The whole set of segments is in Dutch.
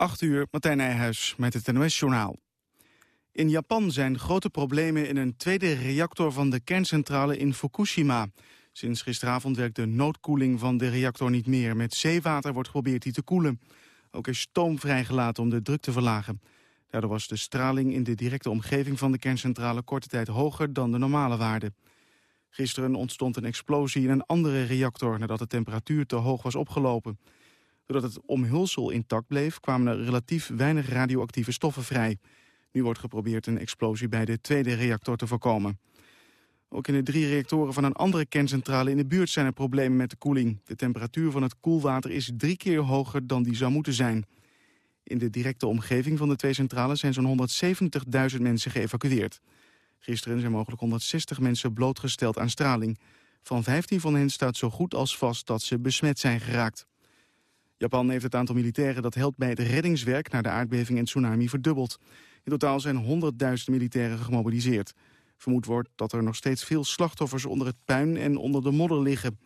8 uur, Martijn Nijhuis met het NOS-journaal. In Japan zijn grote problemen in een tweede reactor van de kerncentrale in Fukushima. Sinds gisteravond werkt de noodkoeling van de reactor niet meer. Met zeewater wordt geprobeerd die te koelen. Ook is stoom vrijgelaten om de druk te verlagen. Daardoor was de straling in de directe omgeving van de kerncentrale korte tijd hoger dan de normale waarde. Gisteren ontstond een explosie in een andere reactor nadat de temperatuur te hoog was opgelopen. Doordat het omhulsel intact bleef kwamen er relatief weinig radioactieve stoffen vrij. Nu wordt geprobeerd een explosie bij de tweede reactor te voorkomen. Ook in de drie reactoren van een andere kerncentrale in de buurt zijn er problemen met de koeling. De temperatuur van het koelwater is drie keer hoger dan die zou moeten zijn. In de directe omgeving van de twee centrales zijn zo'n 170.000 mensen geëvacueerd. Gisteren zijn mogelijk 160 mensen blootgesteld aan straling. Van 15 van hen staat zo goed als vast dat ze besmet zijn geraakt. Japan heeft het aantal militairen dat helpt bij het reddingswerk... na de aardbeving en tsunami verdubbeld. In totaal zijn 100.000 militairen gemobiliseerd. Vermoed wordt dat er nog steeds veel slachtoffers onder het puin en onder de modder liggen.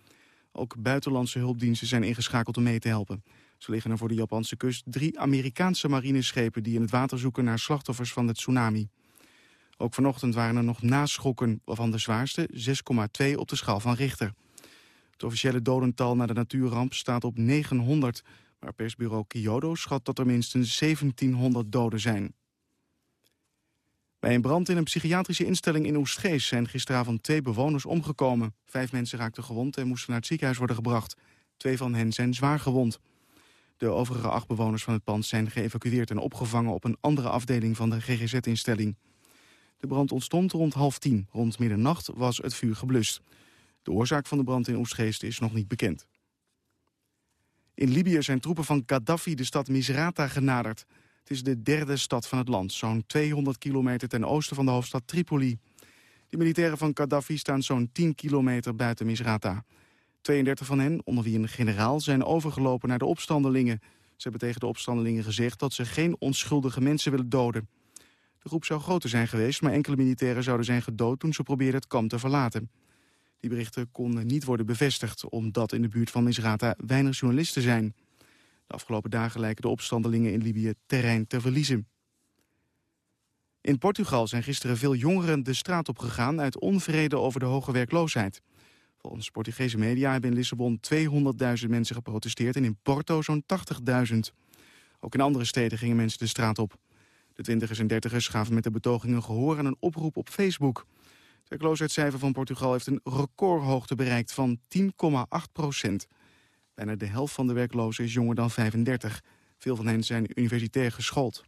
Ook buitenlandse hulpdiensten zijn ingeschakeld om mee te helpen. Zo liggen er voor de Japanse kust drie Amerikaanse marineschepen... die in het water zoeken naar slachtoffers van de tsunami. Ook vanochtend waren er nog naschokken, waarvan de zwaarste 6,2 op de schaal van Richter. Het officiële dodental na de natuurramp staat op 900... maar persbureau Kyodo schat dat er minstens 1700 doden zijn. Bij een brand in een psychiatrische instelling in Oestgeest... zijn gisteravond twee bewoners omgekomen. Vijf mensen raakten gewond en moesten naar het ziekenhuis worden gebracht. Twee van hen zijn zwaar gewond. De overige acht bewoners van het pand zijn geëvacueerd en opgevangen... op een andere afdeling van de GGZ-instelling. De brand ontstond rond half tien. Rond middernacht was het vuur geblust. De oorzaak van de brand in Oostgeest is nog niet bekend. In Libië zijn troepen van Gaddafi de stad Misrata genaderd. Het is de derde stad van het land, zo'n 200 kilometer ten oosten van de hoofdstad Tripoli. De militairen van Gaddafi staan zo'n 10 kilometer buiten Misrata. 32 van hen, onder wie een generaal, zijn overgelopen naar de opstandelingen. Ze hebben tegen de opstandelingen gezegd dat ze geen onschuldige mensen willen doden. De groep zou groter zijn geweest, maar enkele militairen zouden zijn gedood toen ze probeerden het kamp te verlaten. Die berichten konden niet worden bevestigd, omdat in de buurt van Misrata weinig journalisten zijn. De afgelopen dagen lijken de opstandelingen in Libië terrein te verliezen. In Portugal zijn gisteren veel jongeren de straat op gegaan uit onvrede over de hoge werkloosheid. Volgens Portugese media hebben in Lissabon 200.000 mensen geprotesteerd en in Porto zo'n 80.000. Ook in andere steden gingen mensen de straat op. De twintigers en dertigers gaven met de betogingen gehoor aan een oproep op Facebook. Het werkloosheidscijfer van Portugal heeft een recordhoogte bereikt van 10,8 procent. Bijna de helft van de werklozen is jonger dan 35. Veel van hen zijn universitair geschoold.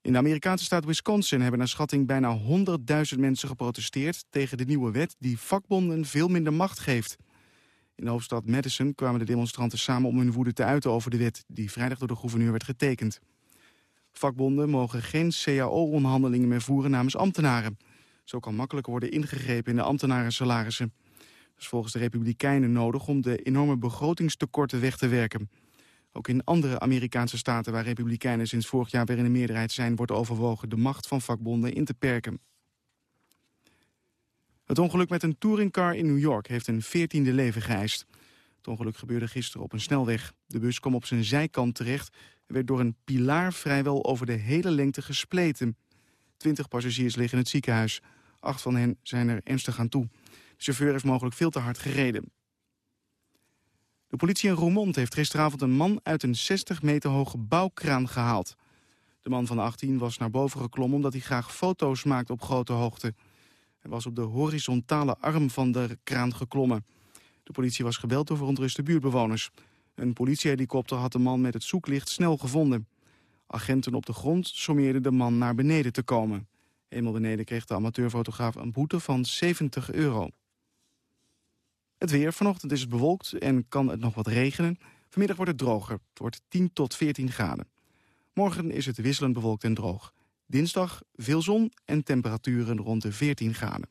In de Amerikaanse staat Wisconsin hebben naar schatting bijna 100.000 mensen geprotesteerd... tegen de nieuwe wet die vakbonden veel minder macht geeft. In de hoofdstad Madison kwamen de demonstranten samen om hun woede te uiten over de wet... die vrijdag door de gouverneur werd getekend. Vakbonden mogen geen cao-onderhandelingen meer voeren namens ambtenaren. Zo kan makkelijker worden ingegrepen in de ambtenarensalarissen. Dat is volgens de Republikeinen nodig om de enorme begrotingstekorten weg te werken. Ook in andere Amerikaanse staten waar Republikeinen sinds vorig jaar weer in de meerderheid zijn... wordt overwogen de macht van vakbonden in te perken. Het ongeluk met een touringcar in New York heeft een veertiende leven geëist. Het ongeluk gebeurde gisteren op een snelweg. De bus kwam op zijn zijkant terecht en werd door een pilaar vrijwel over de hele lengte gespleten. Twintig passagiers liggen in het ziekenhuis. Acht van hen zijn er ernstig aan toe. De chauffeur heeft mogelijk veel te hard gereden. De politie in Roermond heeft gisteravond een man uit een 60 meter hoge bouwkraan gehaald. De man van 18 was naar boven geklommen omdat hij graag foto's maakt op grote hoogte. Hij was op de horizontale arm van de kraan geklommen. De politie was gebeld door verontruste buurtbewoners. Een politiehelikopter had de man met het zoeklicht snel gevonden. Agenten op de grond sommeerden de man naar beneden te komen. Eenmaal beneden kreeg de amateurfotograaf een boete van 70 euro. Het weer. Vanochtend is het bewolkt en kan het nog wat regenen. Vanmiddag wordt het droger. Het wordt 10 tot 14 graden. Morgen is het wisselend bewolkt en droog. Dinsdag veel zon en temperaturen rond de 14 graden.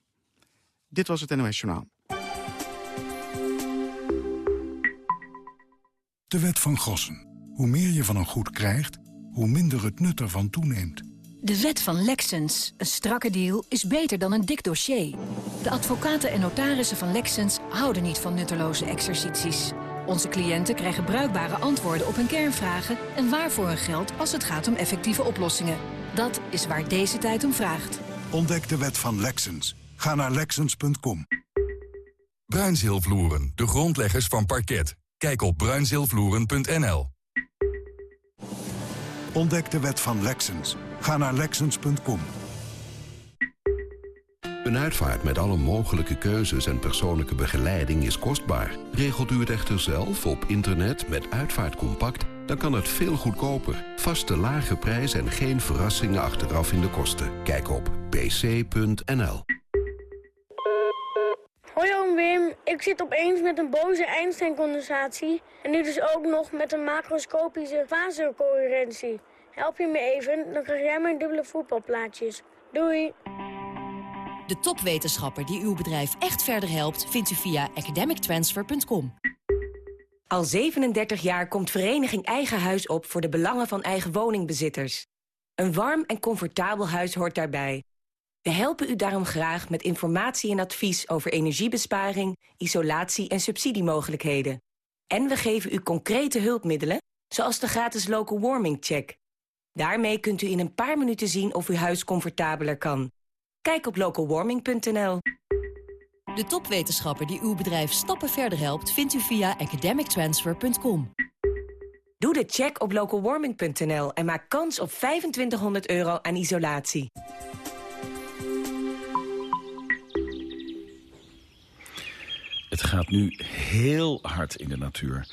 Dit was het NOS Journaal. De wet van Gossen. Hoe meer je van een goed krijgt, hoe minder het nut ervan toeneemt. De wet van Lexens. Een strakke deal is beter dan een dik dossier. De advocaten en notarissen van Lexens houden niet van nutteloze exercities. Onze cliënten krijgen bruikbare antwoorden op hun kernvragen... en waarvoor hun geld als het gaat om effectieve oplossingen. Dat is waar deze tijd om vraagt. Ontdek de wet van Lexens. Ga naar Lexens.com. Bruinzeelvloeren, de grondleggers van parket. Kijk op bruinzeelvloeren.nl. Ontdek de wet van Lexens. Ga naar Lexens.com. Een uitvaart met alle mogelijke keuzes en persoonlijke begeleiding is kostbaar. Regelt u het echter zelf op internet met Uitvaartcompact... dan kan het veel goedkoper. Vaste lage prijs en geen verrassingen achteraf in de kosten. Kijk op pc.nl. Hoi oom Wim, ik zit opeens met een boze Einstein-condensatie... en nu dus ook nog met een macroscopische fasecoherentie. Help je me even, dan krijg jij mijn dubbele voetbalplaatjes. Doei! De topwetenschapper die uw bedrijf echt verder helpt... vindt u via academictransfer.com. Al 37 jaar komt Vereniging Eigen Huis op... voor de belangen van eigen woningbezitters. Een warm en comfortabel huis hoort daarbij. We helpen u daarom graag met informatie en advies... over energiebesparing, isolatie en subsidiemogelijkheden. En we geven u concrete hulpmiddelen... zoals de gratis local warming check. Daarmee kunt u in een paar minuten zien of uw huis comfortabeler kan... Kijk op localwarming.nl. De topwetenschapper die uw bedrijf stappen verder helpt... vindt u via academictransfer.com. Doe de check op localwarming.nl en maak kans op 2500 euro aan isolatie. Het gaat nu heel hard in de natuur.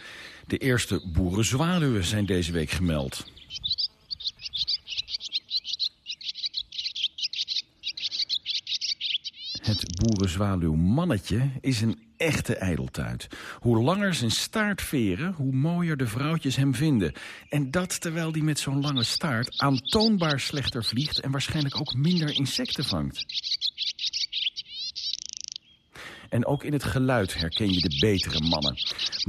De eerste boerenzwaluwen zijn deze week gemeld. Het boerenzwaluwmannetje is een echte ijdeltuit. Hoe langer zijn staart veren, hoe mooier de vrouwtjes hem vinden. En dat terwijl hij met zo'n lange staart aantoonbaar slechter vliegt... en waarschijnlijk ook minder insecten vangt. En ook in het geluid herken je de betere mannen.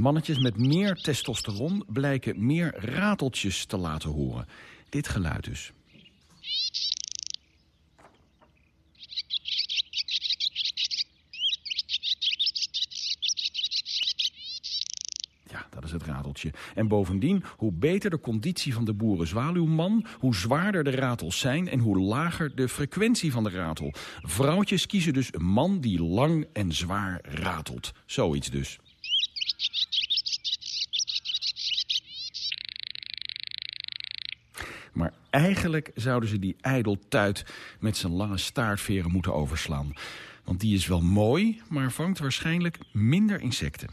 Mannetjes met meer testosteron blijken meer rateltjes te laten horen. Dit geluid dus. Dat is En bovendien, hoe beter de conditie van de boerenzwaluwman... hoe zwaarder de ratels zijn en hoe lager de frequentie van de ratel. Vrouwtjes kiezen dus een man die lang en zwaar ratelt. Zoiets dus. Maar eigenlijk zouden ze die ijdeltuit met zijn lange staartveren moeten overslaan. Want die is wel mooi, maar vangt waarschijnlijk minder insecten.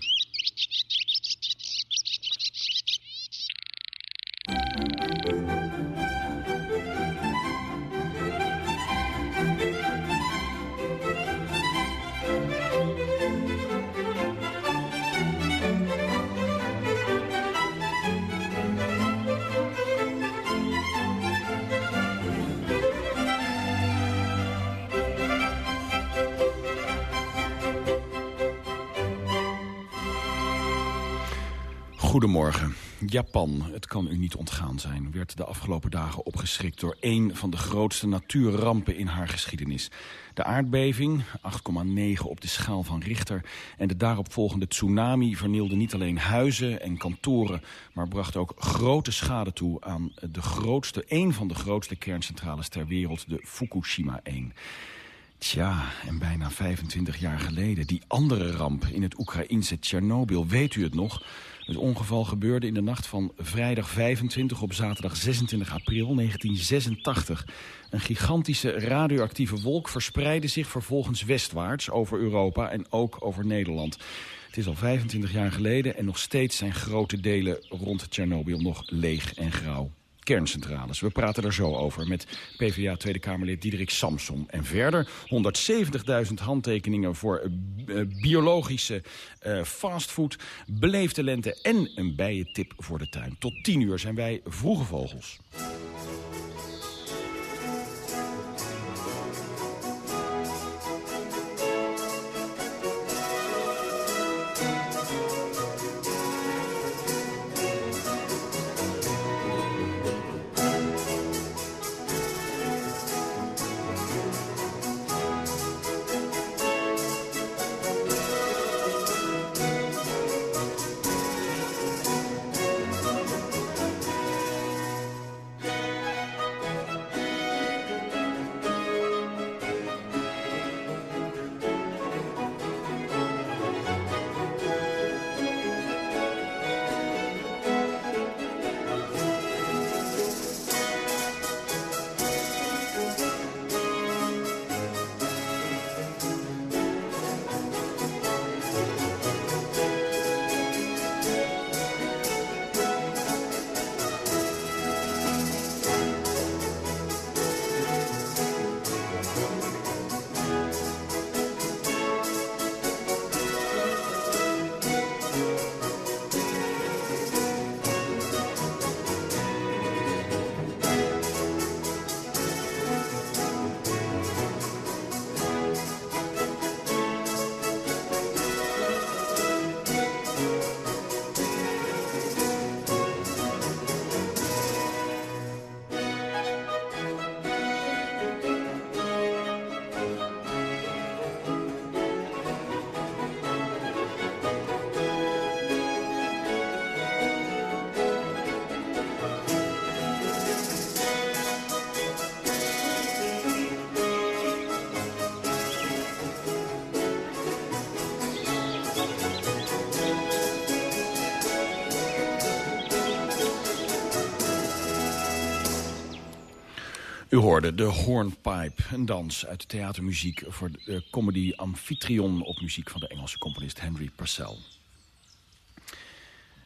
Japan, het kan u niet ontgaan zijn, werd de afgelopen dagen opgeschrikt door één van de grootste natuurrampen in haar geschiedenis. De aardbeving, 8,9 op de schaal van Richter, en de daaropvolgende tsunami vernielden niet alleen huizen en kantoren, maar bracht ook grote schade toe aan de grootste, één van de grootste kerncentrales ter wereld, de Fukushima 1. Tja, en bijna 25 jaar geleden, die andere ramp in het Oekraïnse Tsjernobyl, weet u het nog? Het ongeval gebeurde in de nacht van vrijdag 25 op zaterdag 26 april 1986. Een gigantische radioactieve wolk verspreidde zich vervolgens westwaarts over Europa en ook over Nederland. Het is al 25 jaar geleden en nog steeds zijn grote delen rond Tsjernobyl nog leeg en grauw kerncentrales. We praten er zo over met PvdA Tweede Kamerlid Diederik Samsom. En verder 170.000 handtekeningen voor uh, biologische uh, fastfood, beleefde lente en een bijentip voor de tuin. Tot 10 uur zijn wij vroege vogels. U hoorde de Hornpipe, een dans uit de theatermuziek... voor de comedy Amphitryon op muziek van de Engelse componist Henry Purcell.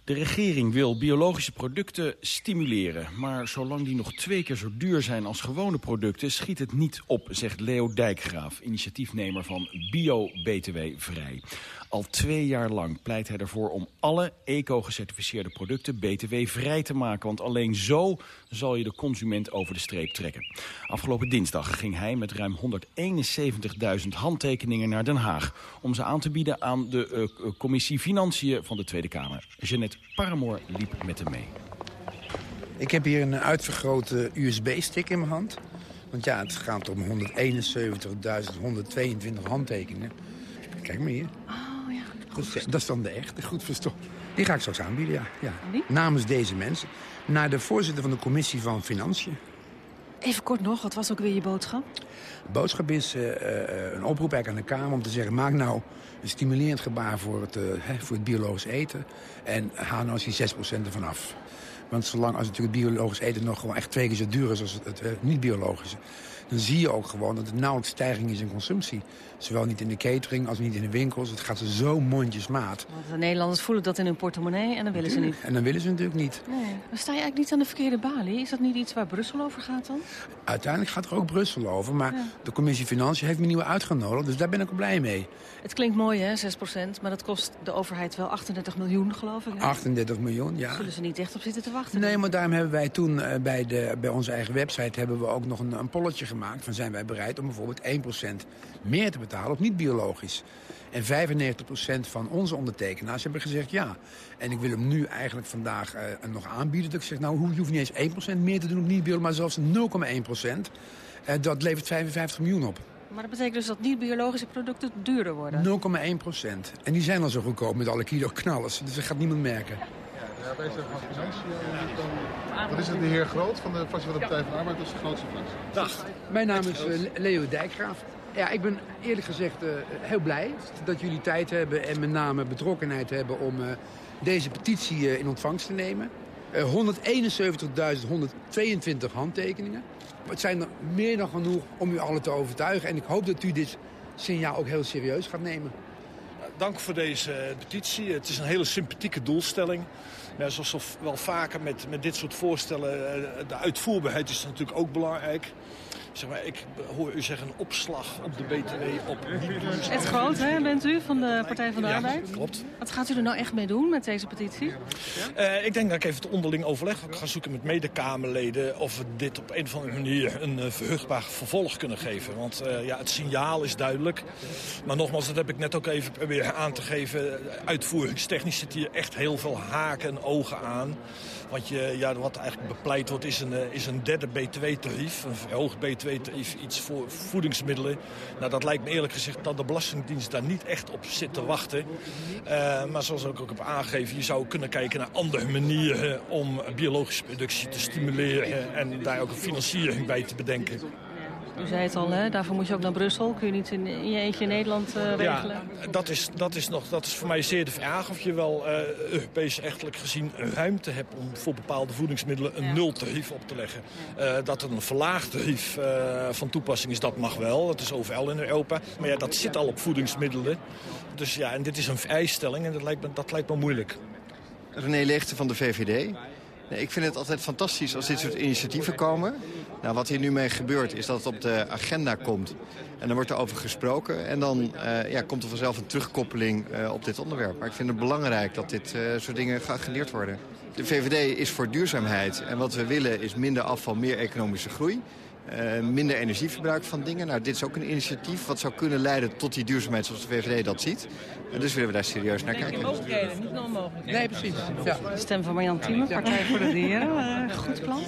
De regering wil biologische producten stimuleren. Maar zolang die nog twee keer zo duur zijn als gewone producten... schiet het niet op, zegt Leo Dijkgraaf, initiatiefnemer van Bio-BTW Vrij. Al twee jaar lang pleit hij ervoor om alle eco-gecertificeerde producten btw-vrij te maken. Want alleen zo zal je de consument over de streep trekken. Afgelopen dinsdag ging hij met ruim 171.000 handtekeningen naar Den Haag... om ze aan te bieden aan de uh, commissie Financiën van de Tweede Kamer. Jeannette Paramoor liep met hem mee. Ik heb hier een uitvergrote USB-stick in mijn hand. Want ja, het gaat om 171.122 handtekeningen. Kijk maar hier. Dat is dan de echte, goed verstopt. Die ga ik straks aanbieden, ja. ja. Namens deze mensen. Naar de voorzitter van de commissie van Financiën. Even kort nog, wat was ook weer je boodschap? De boodschap is uh, een oproep aan de Kamer om te zeggen... maak nou een stimulerend gebaar voor het, uh, voor het biologisch eten... en haal nou eens die 6% ervan af. Want zolang als natuurlijk biologisch eten nog gewoon echt twee keer zo duur is als het, het niet-biologische dan zie je ook gewoon dat er nauwelijks stijging is in consumptie. Zowel niet in de catering als niet in de winkels. Het gaat zo mondjesmaat. Want de Nederlanders voelen dat in hun portemonnee en dan willen ze niet. En dan willen ze natuurlijk niet. Nee. Dan sta je eigenlijk niet aan de verkeerde balie. Is dat niet iets waar Brussel over gaat dan? Uiteindelijk gaat er ook Brussel over. Maar de commissie Financiën heeft me nieuw uitgenodigd. Dus daar ben ik ook blij mee. Het klinkt mooi hè, 6% Maar dat kost de overheid wel 38 miljoen geloof ik. Hè? 38 miljoen, ja. Zullen ze niet echt op zitten te wachten? Nee, maar daarom hebben wij toen uh, bij, de, bij onze eigen website... hebben we ook nog een, een polletje gemaakt gemaakt... van zijn wij bereid om bijvoorbeeld 1% meer te betalen op niet-biologisch. En 95% van onze ondertekenaars hebben gezegd ja. En ik wil hem nu eigenlijk vandaag uh, nog aanbieden. Dat ik zeg, nou, je hoeft niet eens 1% meer te doen op niet-biologisch... maar zelfs 0,1%. Uh, dat levert 55 miljoen op. Maar dat betekent dus dat niet-biologische producten duurder worden? 0,1% En die zijn al zo goedkoop met alle kilo knallers. Dus dat gaat niemand merken. Ja, wij zijn van Financiën. Wat is het, de heer Groot van de fractie van de Partij van de Arbeid? Dat is de grootste fractie. Dag, mijn naam is Leo Dijkgraaf. Ja, ik ben eerlijk gezegd uh, heel blij dat jullie tijd hebben en met name betrokkenheid hebben om uh, deze petitie in ontvangst te nemen. 171.122 handtekeningen. Het zijn er meer dan genoeg om u allen te overtuigen. En ik hoop dat u dit signaal ook heel serieus gaat nemen. Dank voor deze petitie. Het is een hele sympathieke doelstelling. Ja, zoals wel vaker met, met dit soort voorstellen, de uitvoerbaarheid is natuurlijk ook belangrijk. Zeg maar, ik hoor u zeggen opslag op de BTW op Het groot, hè, bent u, van de Partij van de ja, Arbeid? klopt. Wat gaat u er nou echt mee doen met deze petitie? Uh, ik denk dat ik even het onderling overleg ga zoeken met medekamerleden... of we dit op een of andere manier een uh, verheugbaar vervolg kunnen geven. Want uh, ja, het signaal is duidelijk. Maar nogmaals, dat heb ik net ook even proberen aan te geven. Uitvoeringstechnisch zit hier echt heel veel haken en ogen aan. Want je, ja, wat eigenlijk bepleit wordt is een, is een derde btw-tarief. Een verhoogd btw-tarief, iets voor voedingsmiddelen. Nou, dat lijkt me eerlijk gezegd dat de Belastingdienst daar niet echt op zit te wachten. Uh, maar zoals ik ook heb aangegeven, je zou kunnen kijken naar andere manieren om biologische productie te stimuleren. En daar ook een financiering bij te bedenken. U zei het al, hè? daarvoor moet je ook naar Brussel. Kun je niet in, in je eentje in Nederland uh, regelen? Ja, dat is, dat, is nog, dat is voor mij zeer de vraag of je wel uh, Europees rechtelijk gezien ruimte hebt... om voor bepaalde voedingsmiddelen een ja. nultarief op te leggen. Uh, dat er een verlaagd tarief van toepassing is, dat mag wel. Dat is overal in Europa. Maar ja, dat zit al op voedingsmiddelen. Dus ja, en dit is een vrijstelling en dat lijkt me, dat lijkt me moeilijk. René Leegte van de VVD. Nee, ik vind het altijd fantastisch als dit soort initiatieven komen. Nou, wat hier nu mee gebeurt is dat het op de agenda komt. En dan wordt er over gesproken. En dan uh, ja, komt er vanzelf een terugkoppeling uh, op dit onderwerp. Maar ik vind het belangrijk dat dit uh, soort dingen geagendeerd worden. De VVD is voor duurzaamheid. En wat we willen is minder afval, meer economische groei. Uh, minder energieverbruik van dingen. Nou, dit is ook een initiatief wat zou kunnen leiden tot die duurzaamheid zoals de VVD dat ziet. En dus willen we daar serieus naar kijken. Mogelijkheden, niet onmogelijk. Nee, precies. Ja. De stem van Marjan Thieme, Partij voor de Dieren. Uh, goed plan.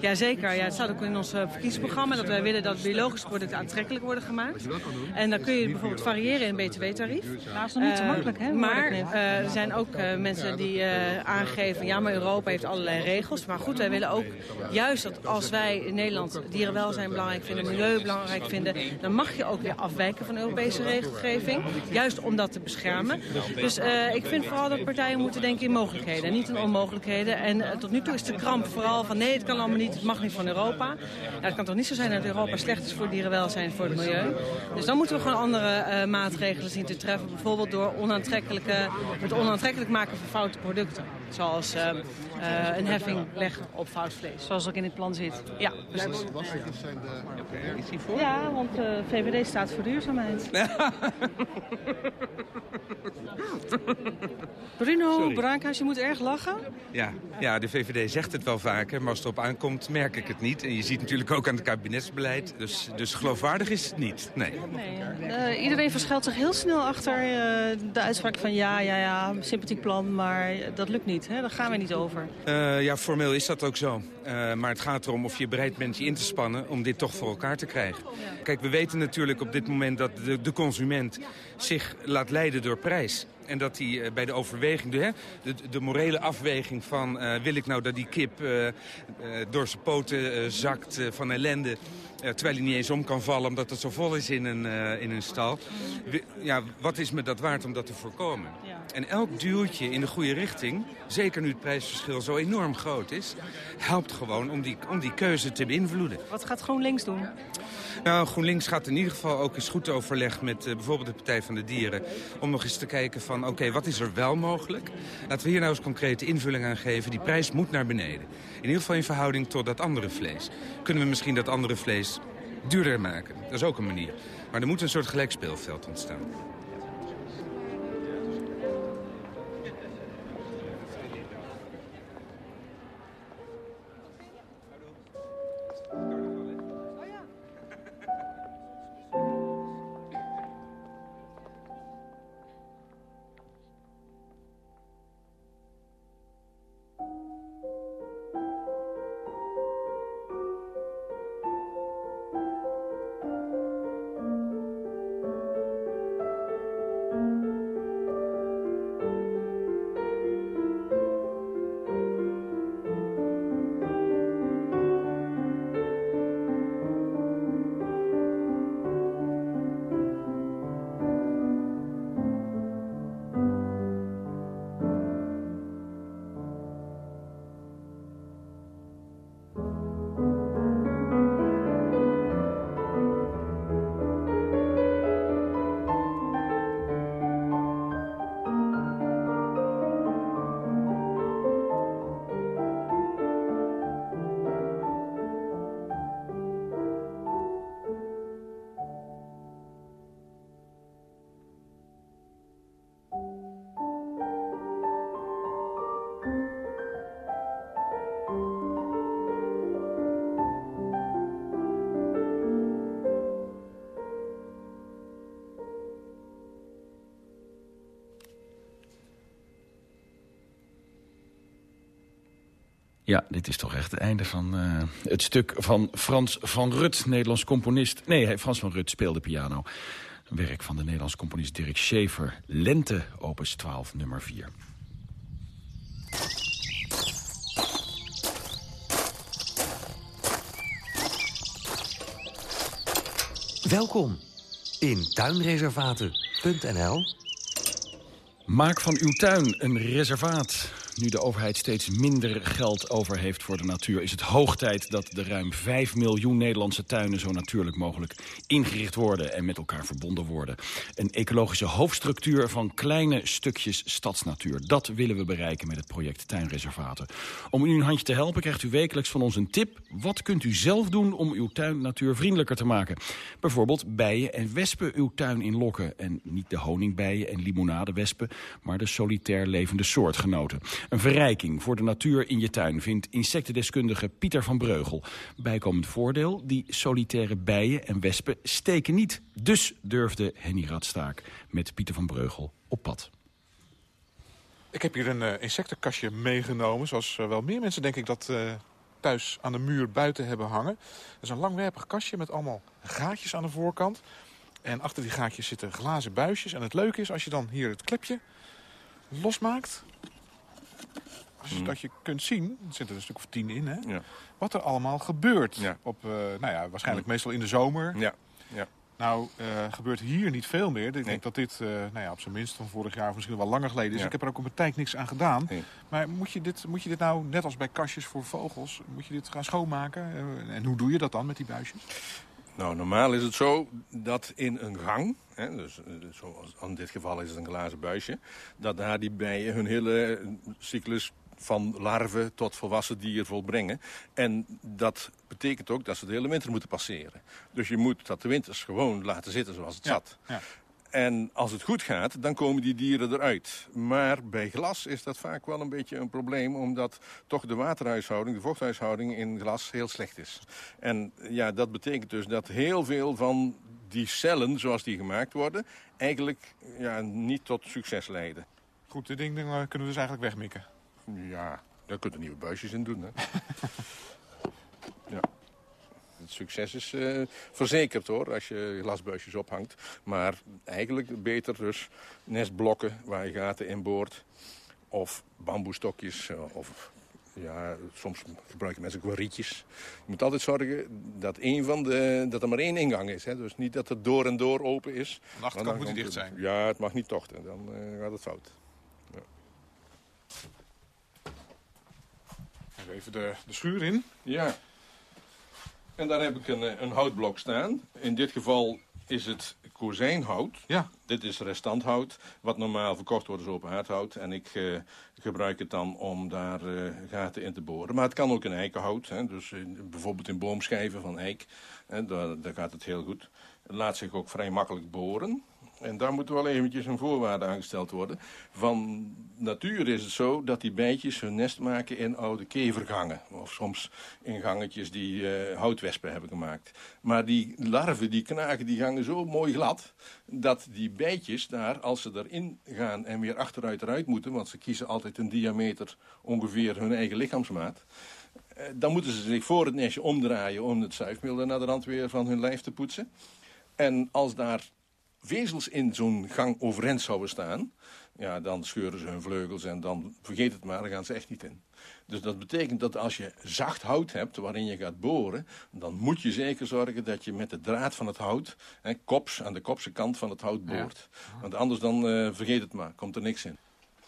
Jazeker, ja, het staat ook in ons verkiezingsprogramma dat wij willen dat biologische producten aantrekkelijk worden gemaakt. En dan kun je bijvoorbeeld variëren in btw-tarief. Dat is nog niet zo makkelijk, hè? Maar uh, er zijn ook mensen die aangeven, ja, maar Europa heeft allerlei regels. Maar goed, wij willen ook juist dat als wij in Nederland dieren dierenwelzijn belangrijk vinden, milieu belangrijk vinden, dan mag je ook weer afwijken van Europese regelgeving. Juist om dat te beschermen. Dus uh, ik vind vooral dat partijen moeten denken in mogelijkheden, niet in onmogelijkheden. En uh, tot nu toe is de kramp vooral van nee, het kan allemaal niet, het mag niet van Europa. Ja, het kan toch niet zo zijn dat Europa slecht is voor dierenwelzijn, voor het milieu. Dus dan moeten we gewoon andere uh, maatregelen zien te treffen. Bijvoorbeeld door onaantrekkelijke, het onaantrekkelijk maken van foute producten. Zoals uh, uh, een heffing leggen op fout vlees. Zoals ook in het plan zit. Ja, precies. Ja, want uh, VVD staat voor duurzaamheid. Bruno. Braakhuis, je moet erg lachen. Ja, ja, de VVD zegt het wel vaker, maar als het erop aankomt merk ik het niet. En je ziet natuurlijk ook aan het kabinetsbeleid. Dus, dus geloofwaardig is het niet, nee. nee. Uh, iedereen verschuilt zich heel snel achter uh, de uitspraak van ja, ja, ja, sympathiek plan, maar dat lukt niet. Hè? Daar gaan we niet over. Uh, ja, formeel is dat ook zo. Uh, maar het gaat erom of je bereid bent je in te spannen om dit toch voor elkaar te krijgen. Kijk, we weten natuurlijk op dit moment dat de, de consument zich laat leiden door prijs. En dat hij uh, bij de overweging, de, de, de morele afweging van... Wil ik nou dat die kip door zijn poten zakt van ellende... terwijl hij niet eens om kan vallen omdat het zo vol is in een, in een stal. Ja, wat is me dat waard om dat te voorkomen? En elk duwtje in de goede richting, zeker nu het prijsverschil zo enorm groot is... helpt gewoon om die, om die keuze te beïnvloeden. Wat gaat GroenLinks doen? Nou, GroenLinks gaat in ieder geval ook eens goed overleg met uh, bijvoorbeeld de Partij van de Dieren. Om nog eens te kijken van, oké, okay, wat is er wel mogelijk? Laten we hier nou eens concrete invulling aan geven. Die prijs moet naar beneden. In ieder geval in verhouding tot dat andere vlees. Kunnen we misschien dat andere vlees duurder maken? Dat is ook een manier. Maar er moet een soort gelijk speelveld ontstaan. Ja, dit is toch echt het einde van uh, het stuk van Frans van Rut, Nederlands componist. Nee, Frans van Rut speelde piano. Een werk van de Nederlands componist Dirk Schaefer. Lente, opus 12, nummer 4. Welkom in tuinreservaten.nl Maak van uw tuin een reservaat. Nu de overheid steeds minder geld over heeft voor de natuur... is het hoog tijd dat de ruim 5 miljoen Nederlandse tuinen... zo natuurlijk mogelijk ingericht worden en met elkaar verbonden worden. Een ecologische hoofdstructuur van kleine stukjes stadsnatuur. Dat willen we bereiken met het project Tuinreservaten. Om u een handje te helpen krijgt u wekelijks van ons een tip. Wat kunt u zelf doen om uw tuin natuurvriendelijker te maken? Bijvoorbeeld bijen en wespen uw tuin inlokken. En niet de honingbijen en limonadewespen... maar de solitair levende soortgenoten. Een verrijking voor de natuur in je tuin vindt insectendeskundige Pieter van Breugel. Bijkomend voordeel, die solitaire bijen en wespen steken niet. Dus durfde Henny Radstaak met Pieter van Breugel op pad. Ik heb hier een uh, insectenkastje meegenomen. Zoals uh, wel meer mensen denk ik dat uh, thuis aan de muur buiten hebben hangen. Dat is een langwerpig kastje met allemaal gaatjes aan de voorkant. En achter die gaatjes zitten glazen buisjes. En het leuke is als je dan hier het klepje losmaakt Dat je kunt zien, er zitten er een stuk of tien in, hè, wat er allemaal gebeurt. Op, uh, nou ja, waarschijnlijk meestal in de zomer. Ja. Ja. Nou, uh, gebeurt hier niet veel meer. Ik denk dat dit uh, nou ja, op zijn minst van vorig jaar of misschien wel langer geleden is. Ik heb er ook op mijn tijd niks aan gedaan. Nee. Maar moet je, dit, moet je dit nou, net als bij kastjes voor vogels, moet je dit gaan schoonmaken? En hoe doe je dat dan met die buisjes? Nou, normaal is het zo dat in een gang, hè, dus zoals in dit geval is het een glazen buisje... dat daar die bijen hun hele cyclus van larven tot volwassen dier volbrengen. En dat betekent ook dat ze de hele winter moeten passeren. Dus je moet dat de winters gewoon laten zitten zoals het ja. zat. Ja. En als het goed gaat, dan komen die dieren eruit. Maar bij glas is dat vaak wel een beetje een probleem... omdat toch de waterhuishouding, de vochthuishouding in glas heel slecht is. En ja, dat betekent dus dat heel veel van die cellen, zoals die gemaakt worden... eigenlijk ja, niet tot succes leiden. Goed, dit ding kunnen we dus eigenlijk wegmikken. Ja, daar kun je nieuwe buisjes in doen, hè. ja. Het succes is uh, verzekerd, hoor, als je glasbuisjes ophangt. Maar eigenlijk beter dus nestblokken waar je gaten in boort. Of bamboestokjes, uh, of ja, soms gebruiken mensen ook wel rietjes. Je moet altijd zorgen dat, een van de, dat er maar één ingang is. Hè? Dus niet dat het door en door open is. De achterkant moet dicht zijn. Ja, het mag niet tochten. Dan uh, gaat het fout. Ja. Even de, de schuur in. Ja. En daar heb ik een, een houtblok staan. In dit geval is het kozijnhout. Ja. Dit is restanthout, wat normaal verkocht wordt als open haardhout. En ik uh, gebruik het dan om daar uh, gaten in te boren. Maar het kan ook in eikenhout. Hè. Dus bijvoorbeeld in boomschijven van eik. Hè, daar, daar gaat het heel goed. Het laat zich ook vrij makkelijk boren. En daar moet wel eventjes een voorwaarde aangesteld worden. Van natuur is het zo dat die bijtjes hun nest maken in oude kevergangen. Of soms in gangetjes die uh, houtwespen hebben gemaakt. Maar die larven die knagen die gangen zo mooi glad... dat die bijtjes daar, als ze erin gaan en weer achteruit eruit moeten... want ze kiezen altijd een diameter ongeveer hun eigen lichaamsmaat... dan moeten ze zich voor het nestje omdraaien om het zuifmiddel naar de rand weer van hun lijf te poetsen. En als daar vezels in zo'n gang overeind zouden staan... ja, dan scheuren ze hun vleugels en dan, vergeet het maar, dan gaan ze echt niet in. Dus dat betekent dat als je zacht hout hebt waarin je gaat boren... dan moet je zeker zorgen dat je met de draad van het hout... Hè, kops, aan de kopse kant van het hout boort. Ja. Want anders dan, uh, vergeet het maar, komt er niks in.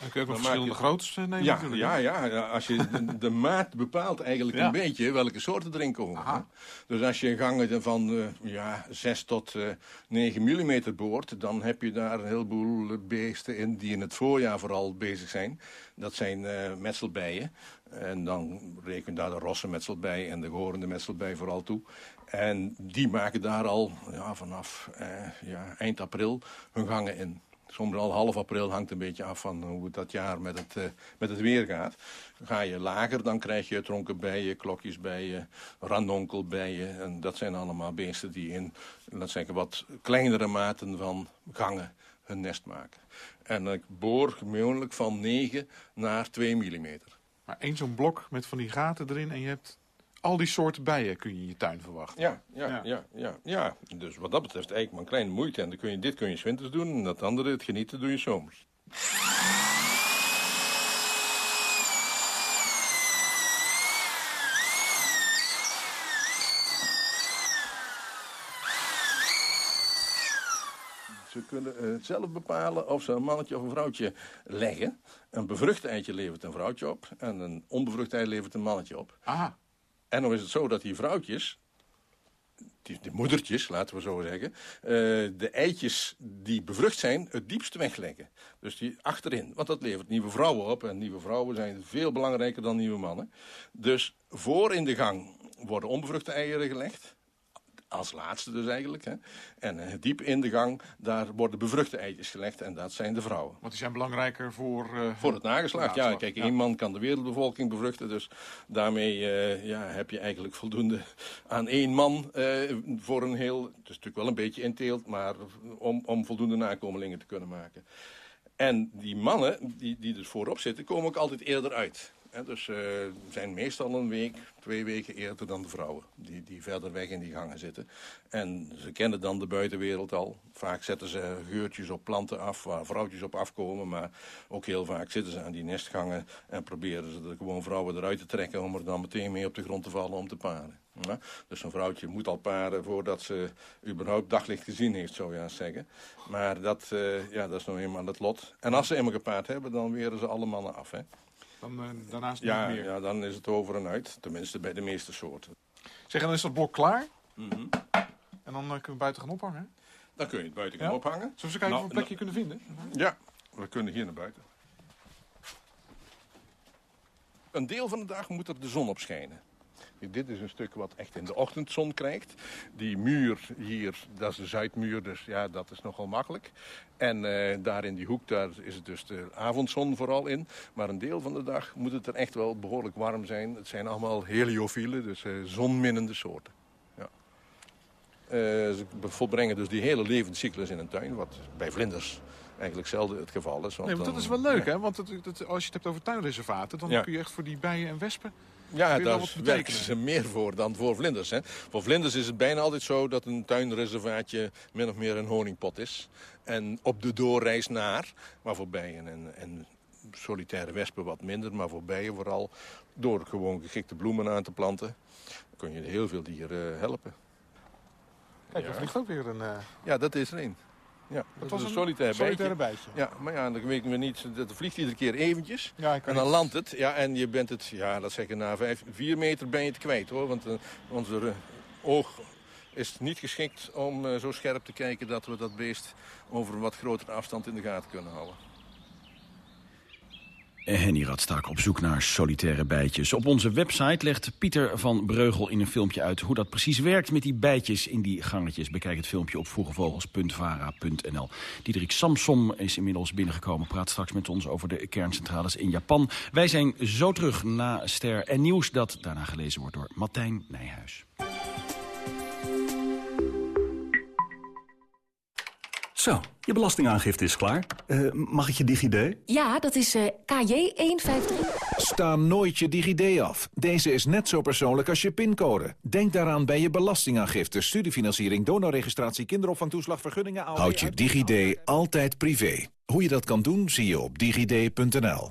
Dan kun je ook nog verschillende je... groottes nemen ja, ja, ja, ja, als je de, de maat bepaalt eigenlijk ja. een beetje welke soorten erin komen. Dus als je gangen van uh, ja, 6 tot uh, 9 mm boort... dan heb je daar een heleboel beesten in die in het voorjaar vooral bezig zijn. Dat zijn uh, metselbijen. En dan reken daar de rossenmetsel bij en de gehorende metsel bij vooral toe. En die maken daar al ja, vanaf ja, eind april hun gangen in. Soms al half april hangt een beetje af van hoe het dat jaar met het, uh, met het weer gaat. Ga je lager, dan krijg je tronkenbijen, klokjesbijen, randonkelbijen. En dat zijn allemaal beesten die in, laat zeggen, wat kleinere maten van gangen hun nest maken. En ik boor gewoonlijk van 9 naar 2 mm. Maar één zo'n blok met van die gaten erin en je hebt al die soorten bijen kun je in je tuin verwachten. Ja, ja, ja. ja, ja, ja. Dus wat dat betreft eigenlijk maar een kleine moeite. En dan kun je, dit kun je 's winters doen en dat andere, het genieten, doe je zomers. Ze kunnen uh, zelf bepalen of ze een mannetje of een vrouwtje leggen. Een bevrucht eitje levert een vrouwtje op. En een onbevrucht ei levert een mannetje op. Aha. En dan is het zo dat die vrouwtjes, die, de moedertjes, laten we zo zeggen... Uh, de eitjes die bevrucht zijn, het diepste wegleggen. Dus die achterin, want dat levert nieuwe vrouwen op. En nieuwe vrouwen zijn veel belangrijker dan nieuwe mannen. Dus voor in de gang worden onbevruchte eieren gelegd. Als laatste dus eigenlijk. Hè. En uh, diep in de gang, daar worden bevruchte eitjes gelegd. En dat zijn de vrouwen. Want die zijn belangrijker voor... Uh, voor het nageslacht, ja. Kijk, één man kan de wereldbevolking bevruchten. Dus daarmee uh, ja, heb je eigenlijk voldoende aan één man voor een heel... Het is natuurlijk wel een beetje inteelt, maar om, om voldoende nakomelingen te kunnen maken. En die mannen, die, die dus voorop zitten, komen ook altijd eerder uit. Dus uh, zijn meestal een week, twee weken eerder dan de vrouwen. Die, die verder weg in die gangen zitten. En ze kennen dan de buitenwereld al. Vaak zetten ze geurtjes op planten af waar vrouwtjes op afkomen. Maar ook heel vaak zitten ze aan die nestgangen. En proberen ze de gewoon vrouwen eruit te trekken. Om er dan meteen mee op de grond te vallen om te paren. Ja? Dus een vrouwtje moet al paren voordat ze überhaupt daglicht gezien heeft, zou je eens zeggen. Maar dat, uh, ja, dat is nou eenmaal het lot. En als ze eenmaal gepaard hebben, dan weren ze alle mannen af. Hè? Dan, uh, daarnaast ja, niet meer? Ja, dan is het over en uit. Tenminste bij de meeste soorten. Zeg, en dan is dat blok klaar? Mm -hmm. En dan uh, kunnen we buiten gaan ophangen? Dan kun je het buiten gaan ja? ophangen. Zullen we eens kijken nou, of we een plekje nou, kunnen vinden? Ja, we kunnen hier naar buiten. Een deel van de dag moet er de zon op schijnen. Dit is een stuk wat echt in de ochtendzon krijgt. Die muur hier, dat is de zuidmuur, dus ja, dat is nogal makkelijk. En uh, daar in die hoek, daar is het dus de avondzon vooral in. Maar een deel van de dag moet het er echt wel behoorlijk warm zijn. Het zijn allemaal heliofielen, dus uh, zonminnende soorten. Ja. Uh, ze volbrengen dus die hele levenscyclus in een tuin, wat bij vlinders eigenlijk zelden het geval is. Want nee, want dat is wel leuk, ja. hè? Want het, het, als je het hebt over tuinreservaten... dan ja. kun je echt voor die bijen en wespen... Ja, daar werken ze meer voor dan voor vlinders. Hè? Voor vlinders is het bijna altijd zo dat een tuinreservaatje min of meer een honingpot is. En op de doorreis naar, maar voor bijen en, en solitaire wespen wat minder... maar voor bijen vooral door gewoon geschikte bloemen aan te planten... kun je heel veel dieren helpen. Kijk, er vliegt ook weer een... Uh... Ja, dat is er een. Ja, dat, was een, solitair, solitaire bijtje. Ja, maar ja, dan weten we niet. Dat vliegt iedere keer eventjes. Ja, en dan landt het. Ja, en je bent het, ja, dat zeggen na vijf, vier meter ben je het kwijt hoor. Want uh, onze uh, oog is niet geschikt om uh, zo scherp te kijken dat we dat beest over een wat grotere afstand in de gaten kunnen houden. Henny Radstaak op zoek naar solitaire bijtjes. Op onze website legt Pieter van Breugel in een filmpje uit... hoe dat precies werkt met die bijtjes in die gangetjes. Bekijk het filmpje op vroegevogels.vara.nl. Diederik Samsom is inmiddels binnengekomen. Praat straks met ons over de kerncentrales in Japan. Wij zijn zo terug na Ster en Nieuws... dat daarna gelezen wordt door Martijn Nijhuis. Zo, je belastingaangifte is klaar. Uh, mag ik je DigiD? Ja, dat is uh, KJ153. Sta nooit je DigiD af. Deze is net zo persoonlijk als je pincode. Denk daaraan bij je belastingaangifte, studiefinanciering, donorregistratie, kinderopvangtoeslag, vergunningen... Houd je DigiD altijd privé. Hoe je dat kan doen, zie je op digid.nl.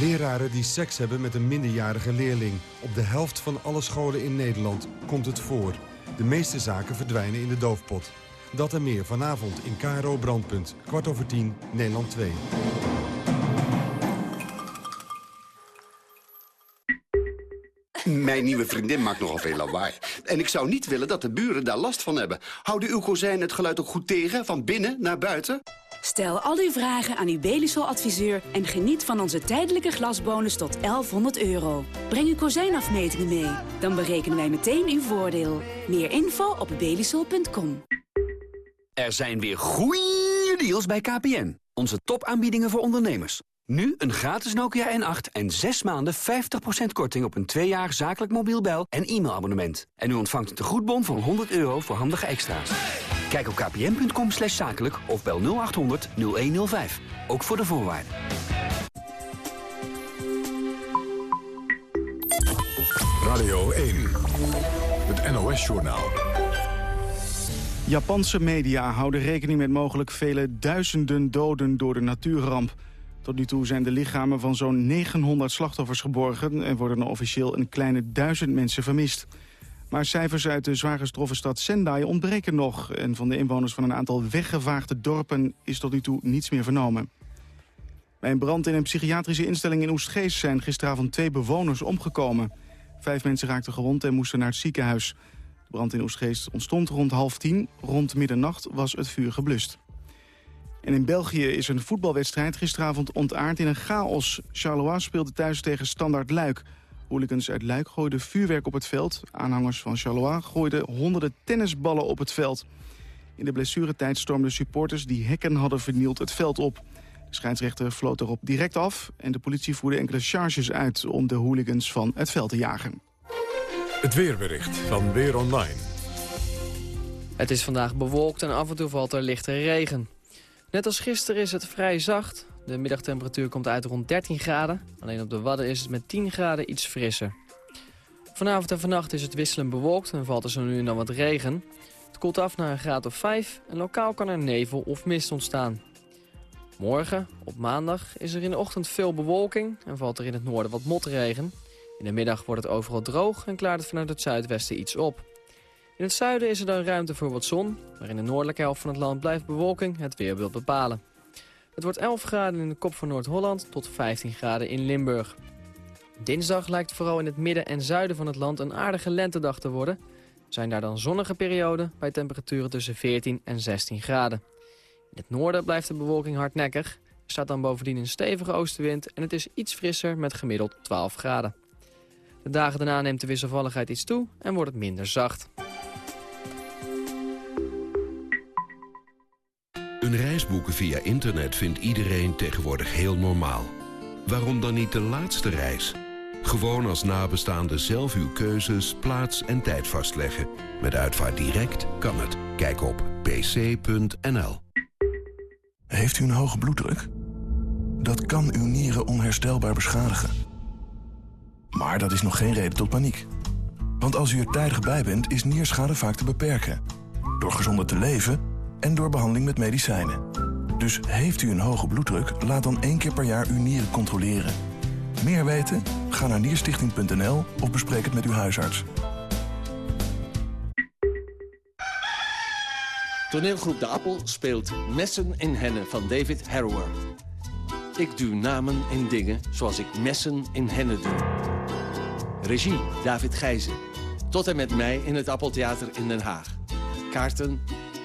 Leraren die seks hebben met een minderjarige leerling. Op de helft van alle scholen in Nederland komt het voor... De meeste zaken verdwijnen in de doofpot. Dat en meer vanavond in KRO Brandpunt. Kwart over tien, Nederland 2. Mijn nieuwe vriendin maakt nogal veel lawaai. En ik zou niet willen dat de buren daar last van hebben. Houden uw kozijnen het geluid ook goed tegen, van binnen naar buiten? Stel al uw vragen aan uw Belisol-adviseur... en geniet van onze tijdelijke glasbonus tot 1100 euro. Breng uw kozijnafmetingen mee. Dan berekenen wij meteen uw voordeel. Meer info op belisol.com. Er zijn weer goeie deals bij KPN. Onze topaanbiedingen voor ondernemers. Nu een gratis Nokia N8 en 6 maanden 50% korting op een 2 jaar zakelijk mobiel bel- en e-mailabonnement. En u ontvangt een tegoedbon van 100 euro voor handige extra's. Kijk op kpn.com slash zakelijk of bel 0800 0105. Ook voor de voorwaarden. Radio 1, het NOS-journaal. Japanse media houden rekening met mogelijk vele duizenden doden door de natuurramp. Tot nu toe zijn de lichamen van zo'n 900 slachtoffers geborgen... en worden er officieel een kleine duizend mensen vermist. Maar cijfers uit de zwaar getroffen stad Sendai ontbreken nog... en van de inwoners van een aantal weggevaagde dorpen is tot nu toe niets meer vernomen. Bij een brand in een psychiatrische instelling in Oestgeest... zijn gisteravond twee bewoners omgekomen. Vijf mensen raakten gewond en moesten naar het ziekenhuis. De brand in Oestgeest ontstond rond half tien. Rond middernacht was het vuur geblust. En in België is een voetbalwedstrijd gisteravond ontaard in een chaos. Charleroi speelde thuis tegen Standard Luik. Hooligans uit Luik gooiden vuurwerk op het veld. Aanhangers van Charleroi gooiden honderden tennisballen op het veld. In de blessuretijd stormden supporters die hekken hadden vernield het veld op. De scheidsrechter floot erop direct af... en de politie voerde enkele charges uit om de hooligans van het veld te jagen. Het weerbericht van Weer Online. Het is vandaag bewolkt en af en toe valt er lichte regen. Net als gisteren is het vrij zacht. De middagtemperatuur komt uit rond 13 graden. Alleen op de Wadden is het met 10 graden iets frisser. Vanavond en vannacht is het wisselend bewolkt en valt er zo nu en dan wat regen. Het koelt af naar een graad of 5 en lokaal kan er nevel of mist ontstaan. Morgen, op maandag, is er in de ochtend veel bewolking en valt er in het noorden wat motregen. In de middag wordt het overal droog en klaart het vanuit het zuidwesten iets op. In het zuiden is er dan ruimte voor wat zon, maar in de noordelijke helft van het land blijft bewolking het weerbeeld bepalen. Het wordt 11 graden in de kop van Noord-Holland tot 15 graden in Limburg. Dinsdag lijkt vooral in het midden en zuiden van het land een aardige lentedag te worden. Zijn daar dan zonnige perioden bij temperaturen tussen 14 en 16 graden. In het noorden blijft de bewolking hardnekkig. Er staat dan bovendien een stevige oostenwind en het is iets frisser met gemiddeld 12 graden. De dagen daarna neemt de wisselvalligheid iets toe en wordt het minder zacht. Een reis boeken via internet vindt iedereen tegenwoordig heel normaal. Waarom dan niet de laatste reis? Gewoon als nabestaande zelf uw keuzes, plaats en tijd vastleggen. Met Uitvaart Direct kan het. Kijk op pc.nl. Heeft u een hoge bloeddruk? Dat kan uw nieren onherstelbaar beschadigen. Maar dat is nog geen reden tot paniek. Want als u er tijdig bij bent, is nierschade vaak te beperken. Door gezonder te leven en door behandeling met medicijnen. Dus heeft u een hoge bloeddruk, laat dan één keer per jaar uw nieren controleren. Meer weten? Ga naar nierstichting.nl of bespreek het met uw huisarts. Toneelgroep De Appel speelt Messen in Hennen van David Harrower. Ik duw namen in dingen zoals ik messen in hennen doe. Regie David Gijzen. Tot en met mij in het Appeltheater in Den Haag. Kaarten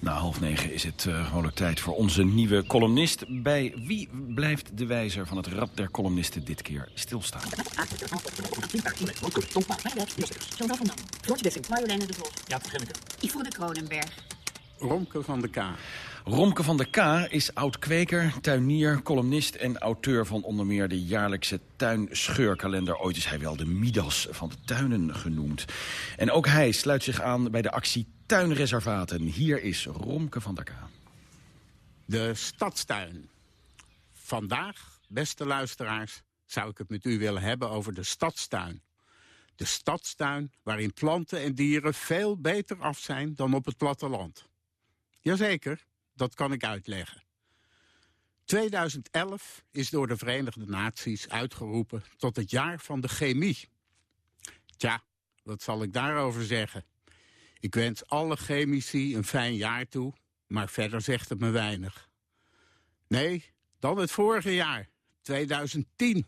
Na half negen is het uh, gewoonlijk tijd voor onze nieuwe columnist. Bij wie blijft de wijzer van het rad der columnisten dit keer stilstaan? Ja, begin ik het. Ivo de Kronenberg. Romke van de K. Romke van der K is oud-kweker, tuinier, columnist en auteur van onder meer de jaarlijkse tuinscheurkalender. Ooit is hij wel de Midas van de tuinen genoemd. En ook hij sluit zich aan bij de actie Tuinreservaten. Hier is Romke van der K. De stadstuin. Vandaag, beste luisteraars, zou ik het met u willen hebben over de stadstuin. De stadstuin waarin planten en dieren veel beter af zijn dan op het platteland. Jazeker, dat kan ik uitleggen. 2011 is door de Verenigde Naties uitgeroepen tot het jaar van de chemie. Tja, wat zal ik daarover zeggen? Ik wens alle chemici een fijn jaar toe, maar verder zegt het me weinig. Nee, dan het vorige jaar, 2010.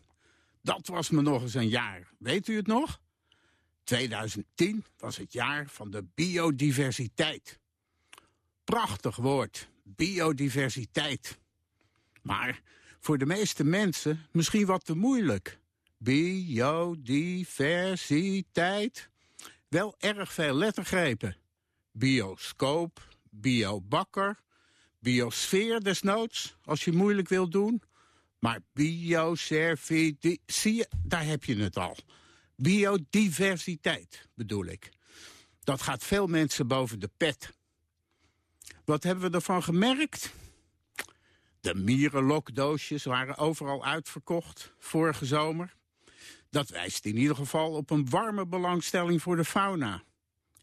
Dat was me nog eens een jaar. Weet u het nog? 2010 was het jaar van de biodiversiteit. Prachtig woord, biodiversiteit. Maar voor de meeste mensen misschien wat te moeilijk. Biodiversiteit. Wel erg veel lettergrepen. Bioscoop, biobakker, biosfeer desnoods, als je moeilijk wilt doen. Maar bioservidi... Zie je, daar heb je het al. Biodiversiteit, bedoel ik. Dat gaat veel mensen boven de pet. Wat hebben we ervan gemerkt? De mierenlokdoosjes waren overal uitverkocht vorige zomer. Dat wijst in ieder geval op een warme belangstelling voor de fauna.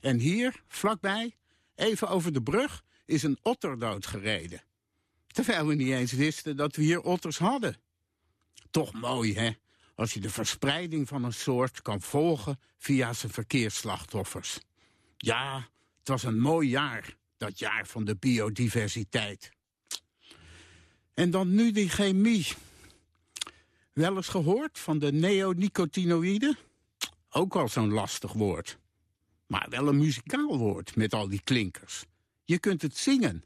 En hier, vlakbij, even over de brug, is een otter doodgereden. Terwijl we niet eens wisten dat we hier otters hadden. Toch mooi, hè? Als je de verspreiding van een soort kan volgen via zijn verkeersslachtoffers. Ja, het was een mooi jaar, dat jaar van de biodiversiteit. En dan nu die chemie. Wel eens gehoord van de neonicotinoïden? Ook al zo'n lastig woord. Maar wel een muzikaal woord met al die klinkers. Je kunt het zingen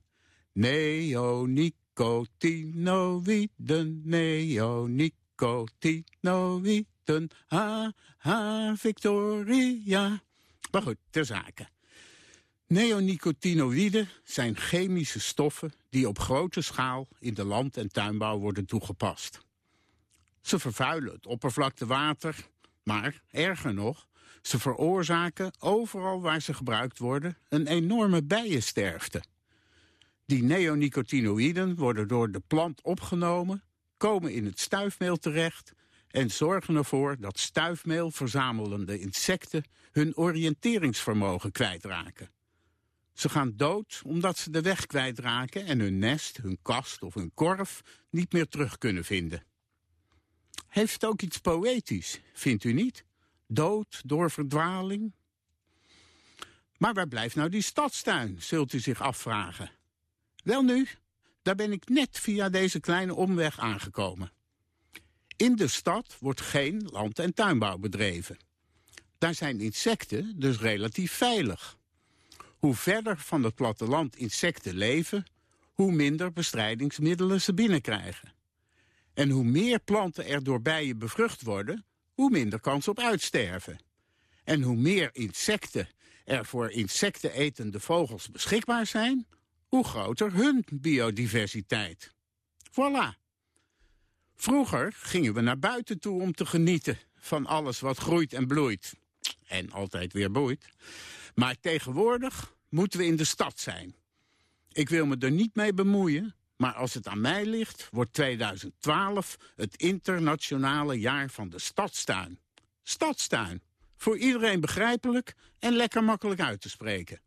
Neonicotinoïden, neonicotinoïden, ha, ha, Victoria. Maar goed, ter zake. Neonicotinoïden zijn chemische stoffen die op grote schaal in de land- en tuinbouw worden toegepast. Ze vervuilen het oppervlaktewater, maar erger nog, ze veroorzaken overal waar ze gebruikt worden een enorme bijensterfte. Die neonicotinoïden worden door de plant opgenomen, komen in het stuifmeel terecht en zorgen ervoor dat stuifmeel verzamelende insecten hun oriënteringsvermogen kwijtraken. Ze gaan dood omdat ze de weg kwijtraken en hun nest, hun kast of hun korf niet meer terug kunnen vinden. Heeft het ook iets poëtisch, vindt u niet? Dood door verdwaling? Maar waar blijft nou die stadstuin, zult u zich afvragen. Wel nu, daar ben ik net via deze kleine omweg aangekomen. In de stad wordt geen land- en tuinbouw bedreven. Daar zijn insecten dus relatief veilig. Hoe verder van het platteland insecten leven, hoe minder bestrijdingsmiddelen ze binnenkrijgen. En hoe meer planten er door bijen bevrucht worden, hoe minder kans op uitsterven. En hoe meer insecten er voor insectenetende vogels beschikbaar zijn, hoe groter hun biodiversiteit. Voilà. Vroeger gingen we naar buiten toe om te genieten van alles wat groeit en bloeit. En altijd weer boeit. Maar tegenwoordig moeten we in de stad zijn. Ik wil me er niet mee bemoeien, maar als het aan mij ligt, wordt 2012 het internationale jaar van de stadstuin. Stadstuin. Voor iedereen begrijpelijk en lekker makkelijk uit te spreken.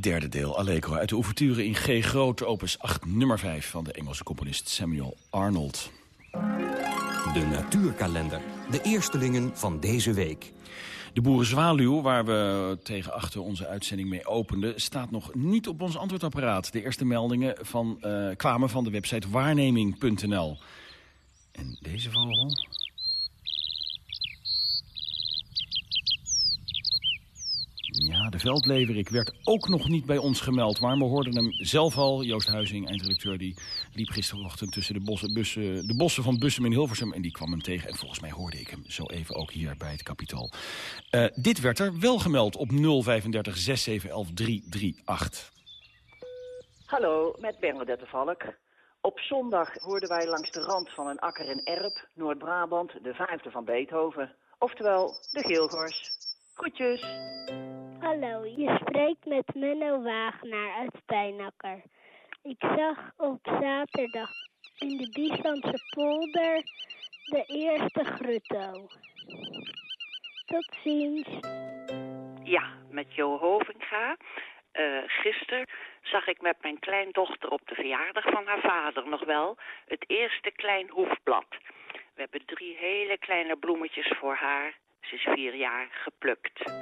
Derde deel, Allegro, uit de ouverture in G groot, opus 8, nummer 5... van de Engelse componist Samuel Arnold. De natuurkalender. De eerstelingen van deze week. De boerenzwaluw, waar we tegen achter onze uitzending mee openden... staat nog niet op ons antwoordapparaat. De eerste meldingen van, uh, kwamen van de website waarneming.nl. En deze vogel... Ja, de veldleverik werd ook nog niet bij ons gemeld. Maar we hoorden hem zelf al. Joost Huizing, eindredacteur, die liep gisterochtend tussen de bossen, bussen, de bossen van Bussum in Hilversum. En die kwam hem tegen. En volgens mij hoorde ik hem zo even ook hier bij het kapitaal. Uh, dit werd er wel gemeld op 035 6711 338. Hallo, met Bernadette Valk. Op zondag hoorden wij langs de rand van een akker in Erp, Noord-Brabant, de vijfde van Beethoven. Oftewel, de Geelgors. Groetjes. Hallo, je spreekt met Menno Wagenaar uit Pijnakker. Ik zag op zaterdag in de Bieslandse polder de eerste grutto. Tot ziens. Ja, met Jo Hovinga. Uh, gisteren zag ik met mijn kleindochter op de verjaardag van haar vader nog wel het eerste klein hoefblad. We hebben drie hele kleine bloemetjes voor haar. Ze is vier jaar geplukt.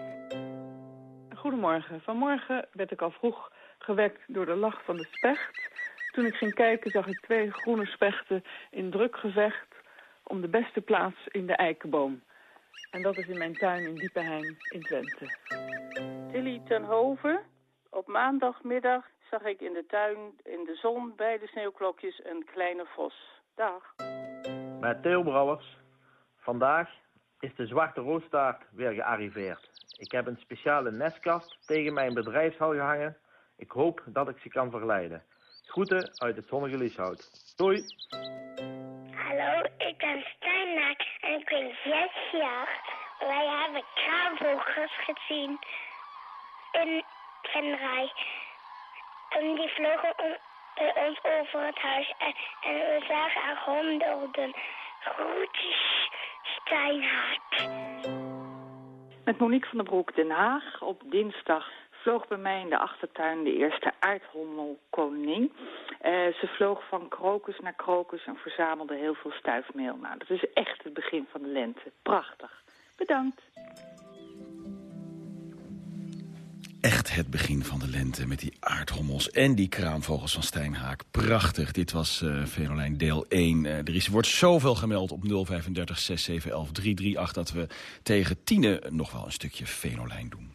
Goedemorgen. Vanmorgen werd ik al vroeg gewekt door de lach van de specht. Toen ik ging kijken zag ik twee groene spechten in druk gevecht... om de beste plaats in de eikenboom. En dat is in mijn tuin in Diepenheim in Twente. Tilly ten Hoven. Op maandagmiddag zag ik in de tuin in de zon bij de sneeuwklokjes een kleine vos. Dag. Met Theo Brouwers. Vandaag is de zwarte roostaart weer gearriveerd. Ik heb een speciale nestkast tegen mijn bedrijfshal gehangen. Ik hoop dat ik ze kan verleiden. Groeten uit het zonnige Lieshout. Doei! Hallo, ik ben Steinak en ik ben zes jaar. Wij hebben kraanvogels gezien in Venray. En die vlogen om, bij ons over het huis en, en we zagen er honderden. Groetjes, Met Monique van der Broek Den Haag. Op dinsdag vloog bij mij in de achtertuin de eerste aardhommelkoning. Eh, ze vloog van krokus naar krokus en verzamelde heel veel stuifmeel. Nou, dat is echt het begin van de lente. Prachtig. Bedankt. Echt het begin van de lente met die aardhommels en die kraamvogels van Steinhaak. Prachtig. Dit was uh, Venolijn deel 1. Uh, er is, wordt zoveel gemeld op 035 6711 338 dat we tegen tienen nog wel een stukje Venolijn doen.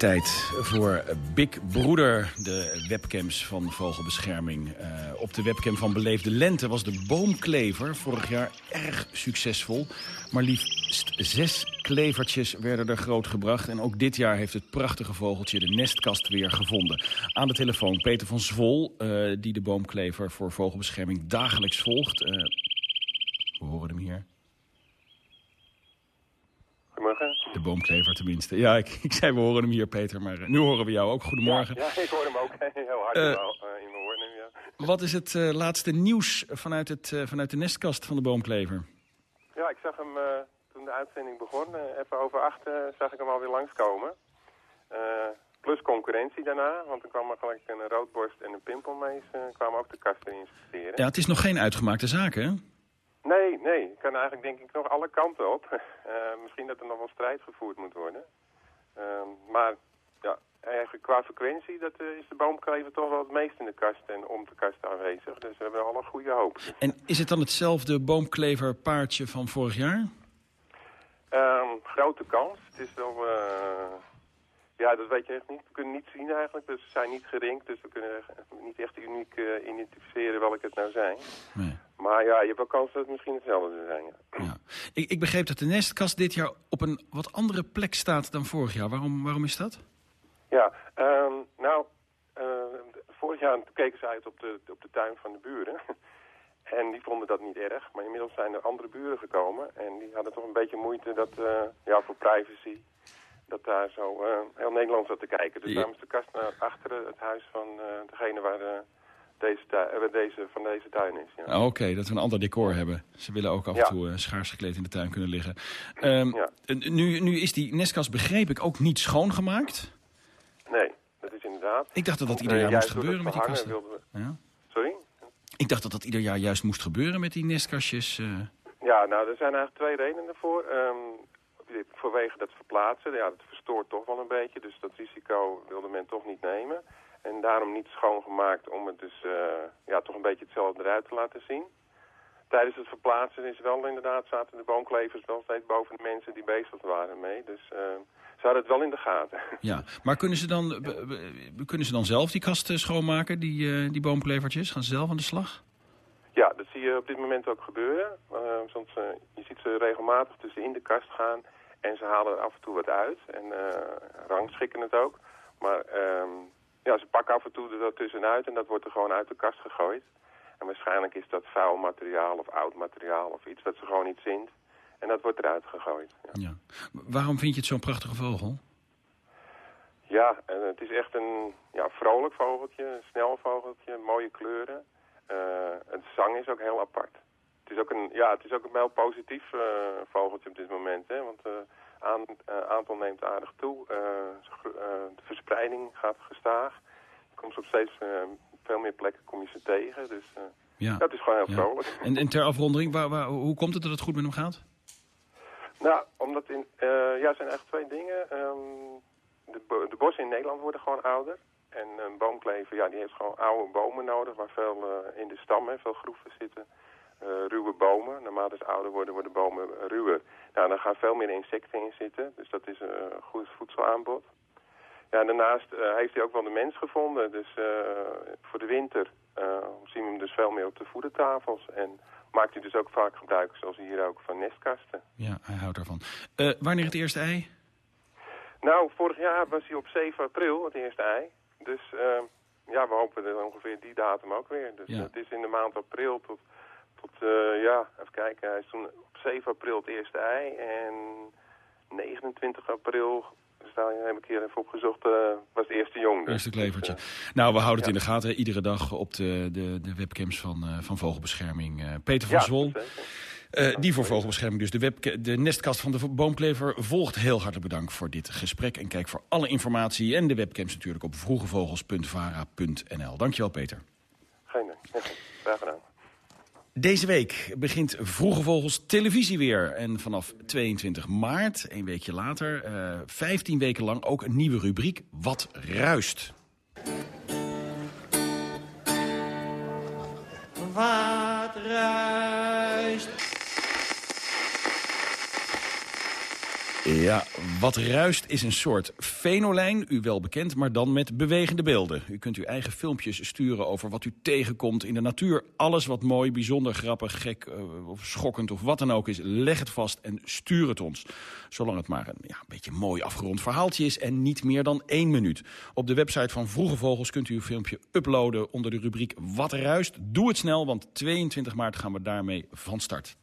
Tijd voor Big Broeder, de webcams van Vogelbescherming. Uh, op de webcam van Beleefde Lente was de boomklever vorig jaar erg succesvol. Maar liefst zes klevertjes werden er grootgebracht. En ook dit jaar heeft het prachtige vogeltje de nestkast weer gevonden. Aan de telefoon Peter van Zwol, uh, die de boomklever voor Vogelbescherming dagelijks volgt. Uh, we horen hem hier. Goedemorgen. De boomklever tenminste. Ja, ik, ik zei we horen hem hier, Peter, maar uh, nu horen we jou ook. Goedemorgen. Ja, ja ik hoor hem ook heel hard uh, in mijn oor nu, ja. Wat is het laatste nieuws vanuit, het, vanuit de nestkast van de boomklever? Ja, ik zag hem toen de uitzending begon, even over acht, zag ik hem alweer langskomen. plus concurrentie daarna, want er kwam er gelijk een roodborst en een pimpelmees kwamen ook de kasten inspecteren. Ja, het is nog geen uitgemaakte zaak, hè? Nee, nee. Ik kan eigenlijk denk ik nog alle kanten op. Uh, misschien dat er nog wel strijd gevoerd moet worden. Uh, maar ja, eigenlijk qua frequentie dat, uh, is de boomklever toch wel het meest in de kast en om de kast aanwezig. Dus we hebben al een goede hoop. En is het dan hetzelfde boomkleverpaardje van vorig jaar? Um, grote kans. Het is wel... eh, Ja, dat weet je echt niet. We kunnen niet zien eigenlijk, dus ze zijn niet gerinkt. Dus we kunnen niet echt uniek uh, identificeren welke het nou zijn. Nee. Maar ja, je hebt wel kans dat het misschien hetzelfde zijn. Ja. Ja. Ik, ik begreep dat de nestkast dit jaar op een wat andere plek staat dan vorig jaar. Waarom, waarom is dat? Ja, um, nou, uh, vorig jaar keken ze uit op de, op de tuin van de buren. En die vonden dat niet erg. Maar inmiddels zijn er andere buren gekomen. En die hadden toch een beetje moeite dat, uh, ja, voor privacy dat daar zo uh, heel Nederland zat te kijken. Dus Ja. daarom is de kast naar achteren het huis van uh, degene waar, uh, deze, tu- uh, deze van deze tuin is. Ja. Ah, Oké, dat we een ander decor hebben. Ze willen ook af en toe eh, schaars gekleed in de tuin kunnen liggen. Ehm, nu, nu is die nestkast, begreep ik, ook niet schoongemaakt. Nee, dat is inderdaad. Ik dacht dat dat ieder eh, jaar juist moest gebeuren met die kasten. Ja? Sorry? Ik dacht dat dat ieder jaar juist moest gebeuren met die nestkastjes. eh. Ja, nou, er zijn eigenlijk twee redenen voor. Ehm, vanwege dat verplaatsen, ja, dat verstoort toch wel een beetje. Dus dat risico wilde men toch niet nemen. En daarom niet schoongemaakt om het dus eh, ja, toch een beetje hetzelfde eruit te laten zien. Tijdens het verplaatsen is wel inderdaad, zaten de boomklevers wel steeds boven de mensen die bezig waren mee. Dus eh, ze hadden het wel in de gaten. Ja, maar kunnen ze dan, kunnen ze dan zelf die kasten schoonmaken, die, eh, die boomklevertjes? Gaan ze zelf aan de slag? Ja, dat zie je op dit moment ook gebeuren. Uh, soms, uh, je ziet ze regelmatig tussen in de kast gaan en ze halen er af en toe wat uit en uh, rangschikken het ook. Maar um, ja, ze pakken af en toe er dat tussenuit en dat wordt er gewoon uit de kast gegooid. En waarschijnlijk is dat vuil materiaal of oud materiaal of iets wat ze gewoon niet zint. En dat wordt eruit gegooid. Ja, ja. Waarom vind je het zo'n prachtige vogel? ja en het is echt een ja, vrolijk vogeltje, een snel vogeltje, mooie kleuren. Uh, het zang is ook heel apart. Het is ook een, ja, het is ook een heel positief uh, vogeltje op dit moment. Hè? Want uh, Aan, aantal neemt aardig toe. de verspreiding gaat gestaag. Je komt op steeds veel meer plekken kom je ze tegen. Dus ja. dat is gewoon heel vrolijk. En, en ter afronding, waar, waar, hoe komt het dat het goed met hem gaat? Nou, omdat in, ja, er zijn eigenlijk twee dingen. Ehm, de, de bossen in Nederland worden gewoon ouder. En een boomklever, ja, die heeft gewoon oude bomen nodig, waar veel in de stammen veel groeven zitten. Uh, ruwe bomen. Naarmate ze ouder worden, worden bomen ruwer. Nou, dan gaan veel meer insecten in zitten, dus dat is een goed voedselaanbod. Ja, daarnaast uh, heeft hij ook wel de mens gevonden, dus voor de winter zien we hem dus veel meer op de voedertafels. En maakt hij dus ook vaak gebruik, zoals hier ook, van nestkasten. Ja, hij houdt ervan. wanneer het eerste ei? Nou, vorig jaar was hij op 7 april, het eerste ei. Dus uh, ja, we hopen er ongeveer die datum ook weer. Dus het is in de maand april tot, tot uh, ja, even kijken. Hij is toen op 7 april het eerste ei en 29 april dus daar heb ik hier even opgezocht, uh, was het eerste jong. Dus. Eerste klevertje. nou, we houden het in de gaten iedere dag op de, de, de webcams van, uh, van Vogelbescherming. Uh, Peter van ja, Zwol. Die voor vogelbescherming dus. De, web, de nestkast van de boomklever volgt. Heel hartelijk bedankt voor dit gesprek. En kijk voor alle informatie en de webcams natuurlijk op vroegevogels.vara.nl. Dankjewel Peter. Geen dank. Graag gedaan. Deze week begint Vroege Vogels televisie weer. En vanaf 22 maart, een weekje later, uh, eh, 15 weken lang ook een nieuwe rubriek Wat Ruist. Wat ruist. Ja, wat ruist is een soort fenolijn, u wel bekend, maar dan met bewegende beelden. U kunt uw eigen filmpjes sturen over wat u tegenkomt in de natuur. Alles wat mooi, bijzonder grappig, gek uh, of schokkend of wat dan ook is, leg het vast en stuur het ons. Zolang het maar een ja, beetje mooi afgerond verhaaltje is en niet meer dan één minuut. Op de website van Vroege Vogels kunt u uw filmpje uploaden onder de rubriek Wat ruist. Doe het snel, want 22 maart gaan we daarmee van start.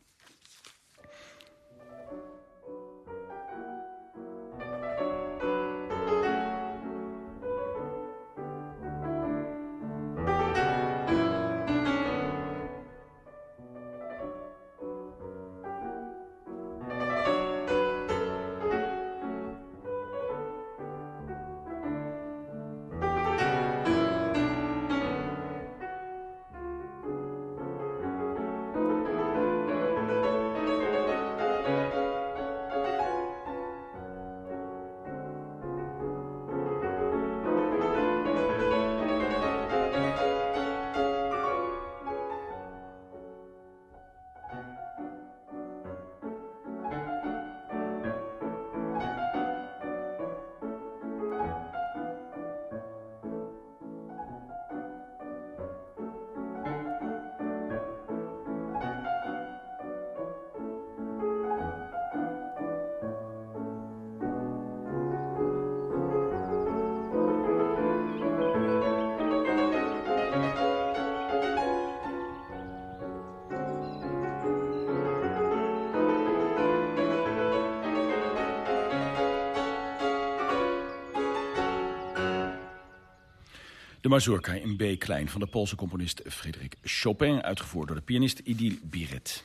De mazurka in B klein van de Poolse componist Frederik Chopin... uitgevoerd door de pianist Idil Biret.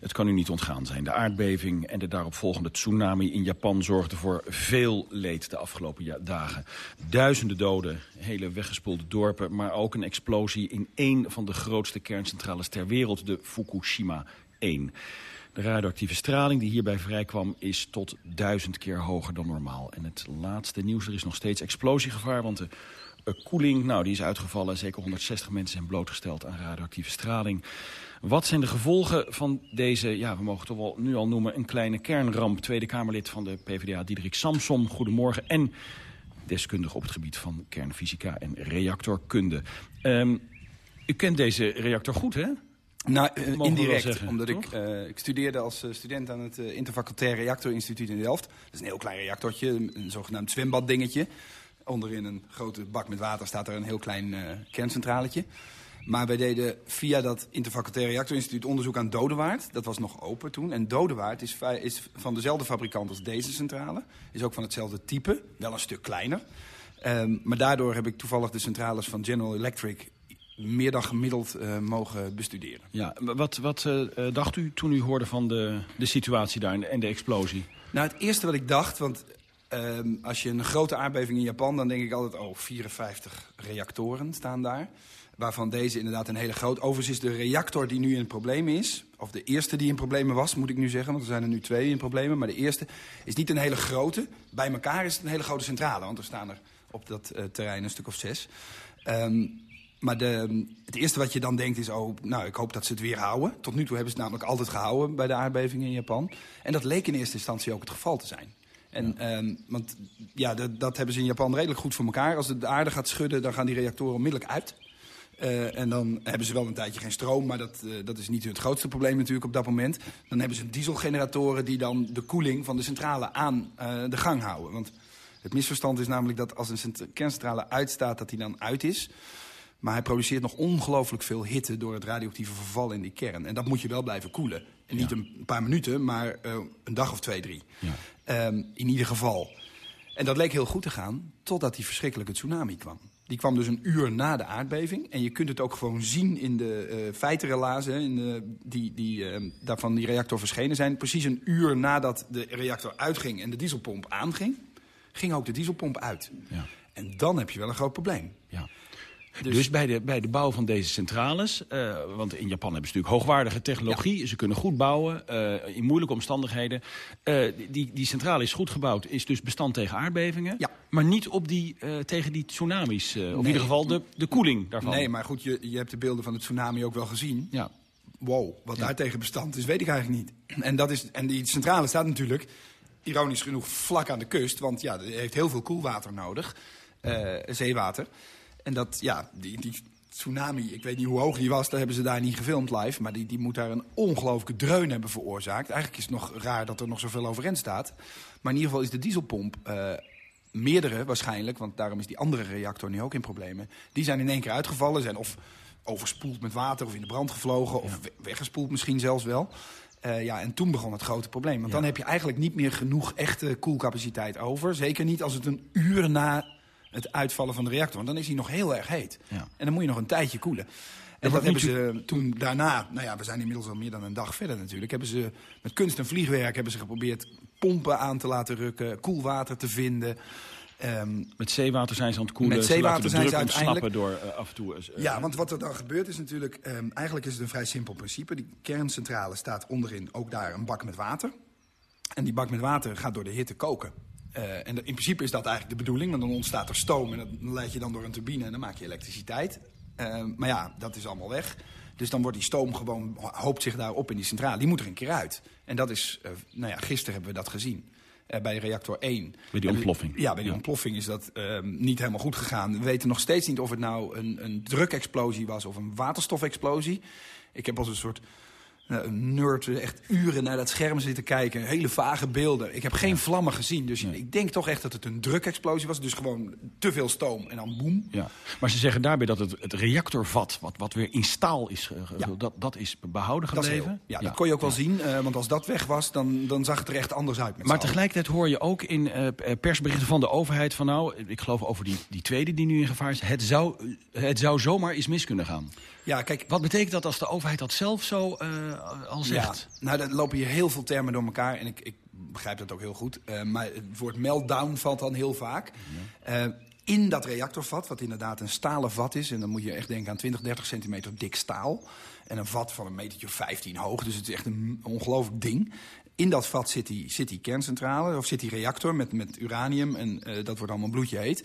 Het kan u niet ontgaan zijn. De aardbeving en de daaropvolgende tsunami in Japan zorgden voor veel leed de afgelopen dagen. Duizenden doden, hele weggespoelde dorpen, maar ook een explosie in één van de grootste kerncentrales ter wereld, de Fukushima 1. De radioactieve straling die hierbij vrijkwam is tot duizend keer hoger dan normaal. En het laatste nieuws, er is nog steeds explosiegevaar, want de koeling, nou, die is uitgevallen. Zeker 160 mensen zijn blootgesteld aan radioactieve straling. Wat zijn de gevolgen van deze, ja, we mogen toch wel nu al noemen... een kleine kernramp? Tweede Kamerlid van de PvdA, Diederik Samsom. Goedemorgen. En deskundige op het gebied van kernfysica en reactorkunde. Um, u kent deze reactor goed, hè? Nou, uh, indirect, omdat ik, uh, ik studeerde als uh, student aan het Interfacultair Reactorinstituut in Delft. Dat is een heel klein reactortje, een zogenaamd zwembaddingetje. Onderin een grote bak met water staat er een heel klein uh, kerncentraletje. Maar wij deden via dat interfacultair reactorinstituut onderzoek aan Dodewaard. Dat was nog open toen. En Dodewaard is, is van dezelfde fabrikant als deze centrale. Is ook van hetzelfde type, wel een stuk kleiner. Um, maar daardoor heb ik toevallig de centrales van General Electric meer dan gemiddeld uh, mogen bestuderen. Ja, wat, wat uh, dacht u toen u hoorde van de, de situatie daar en de explosie? Nou, het eerste wat ik dacht, want ehm, als je een grote aardbeving in Japan... dan denk ik altijd, oh, 54 reactoren staan daar. Waarvan deze inderdaad een hele groot... Overigens is de reactor die nu in het probleem is... of de eerste die in problemen was, moet ik nu zeggen... want er zijn er nu twee in problemen. Maar de eerste is niet een hele grote. Bij elkaar is het een hele grote centrale. Want er staan er op dat uh, terrein een stuk of zes. Um, maar de, het eerste wat je dan denkt is, oh, nou, ik hoop dat ze het weer houden. Tot nu toe hebben ze het namelijk altijd gehouden bij de aardbevingen in Japan. En dat leek in eerste instantie ook het geval te zijn. En, ja. Um, want ja, dat, dat, hebben ze in Japan redelijk goed voor elkaar. Als de aarde gaat schudden, dan gaan die reactoren onmiddellijk uit. Uh, en dan hebben ze wel een tijdje geen stroom, maar dat, uh, dat is niet het grootste probleem natuurlijk op dat moment. Dan hebben ze dieselgeneratoren die dan de koeling van de centrale aan uh, de gang houden. Want het misverstand is namelijk dat als een kerncentrale uitstaat, dat die dan uit is. Maar hij produceert nog ongelooflijk veel hitte door het radioactieve verval in die kern. En dat moet je wel blijven koelen. En niet ja. een paar minuten, maar uh, een dag of twee, drie. Ja. Um, in ieder geval. En dat leek heel goed te gaan, totdat die verschrikkelijke tsunami kwam. Die kwam dus een uur na de aardbeving. En je kunt het ook gewoon zien in de uh, feitenrelazen in de, die, die uh, daarvan die reactor verschenen zijn. Precies een uur nadat de reactor uitging en de dieselpomp aanging, ging ook de dieselpomp uit. Ja. En dan heb je wel een groot probleem. Ja. Dus, dus, bij, de, bij de bouw van deze centrales, uh, want in Japan hebben ze natuurlijk hoogwaardige technologie. Ja. Ze kunnen goed bouwen, uh, in moeilijke omstandigheden. Uh, die, die centrale is goed gebouwd, is dus bestand tegen aardbevingen. Ja. Maar niet op die, tegen die tsunamis, nee. of in ieder geval de, de koeling daarvan. Nee, maar goed, je, je hebt de beelden van het tsunami ook wel gezien. Ja. Wow, wat ja. daar tegen bestand is, weet ik eigenlijk niet. En, dat is, en die centrale staat natuurlijk, ironisch genoeg, vlak aan de kust. Want ja, die heeft heel veel koelwater nodig, zeewater. En dat, ja, die, die tsunami, ik weet niet hoe hoog die was, daar hebben ze daar niet gefilmd live. Maar die, die moet daar een ongelooflijke dreun hebben veroorzaakt. Eigenlijk is het nog raar dat er nog zoveel overeind staat. Maar in ieder geval is de dieselpomp, uh, meerdere waarschijnlijk, want daarom is die andere reactor nu ook in problemen. Die zijn in één keer uitgevallen, zijn of overspoeld met water of in de brand gevlogen, ja. of weggespoeld misschien zelfs wel. Uh, ja, en toen begon het grote probleem. Want ja. dan heb je eigenlijk niet meer genoeg echte koelcapaciteit over. Zeker niet als het een uur na het uitvallen van de reactor. Want dan is hij nog heel erg heet. Ja. En dan moet je nog een tijdje koelen. En dat hebben ze toen daarna, nou ja, we zijn inmiddels al meer dan een dag verder natuurlijk... hebben ze met kunst en vliegwerk hebben ze geprobeerd pompen aan te laten rukken... koelwater te vinden... Um, met zeewater zijn ze aan het koelen. Met zeewater zijn ze uiteindelijk... door uh, af en toe... Uh, ja, want wat er dan gebeurt is natuurlijk... Um, eigenlijk is het een vrij simpel principe. Die kerncentrale staat onderin ook daar een bak met water. En die bak met water gaat door de hitte koken. Uh, en in principe is dat eigenlijk de bedoeling, want dan ontstaat er stoom en dat leid je dan door een turbine en dan maak je elektriciteit. Uh, maar ja, dat is allemaal weg. Dus dan wordt die stoom gewoon, hoopt zich daar op in die centrale. Die moet er een keer uit. En dat is, uh, nou ja, gisteren hebben we dat gezien. bij reactor 1. Bij die ontploffing. Ja, bij die ja. ontploffing is dat ehm, niet helemaal goed gegaan. We weten nog steeds niet of het nou een, een drukexplosie was of een waterstofexplosie. Ik heb als een soort een nerd echt uren naar dat scherm zitten kijken. Hele vage beelden. Ik heb geen ja. vlammen gezien. Dus nee. ik denk toch echt dat het een drukexplosie was. Dus gewoon te veel stoom en dan boem. Ja. Maar ze zeggen daarbij dat het, het reactorvat, wat, wat weer in staal is, ja. dat, dat is behouden gebleven. Dat ja, dat kon je ook wel zien. Uh, want als dat weg was, dan, dan zag het er echt anders uit. Maar tegelijkertijd hoor je ook in uh, persberichten van de overheid van... nou, ik geloof over die, die tweede die nu in gevaar is... het zou, het zou zomaar eens mis kunnen gaan. Ja, kijk, Wat betekent dat als de overheid dat zelf zo uh, al zegt? Ja, nou, dan lopen hier heel veel termen door elkaar. En ik, ik begrijp dat ook heel goed. Uh, maar het woord meltdown valt dan heel vaak. Ja. Uh, in dat reactorvat, wat inderdaad een stalen vat is... en dan moet je echt denken aan 20, 30 centimeter dik staal... en een vat van een metertje 15 hoog, dus het is echt een ongelooflijk ding... In dat vat zit die, zit die kerncentrale, of zit die reactor met, met uranium... en dat wordt allemaal bloedje heet...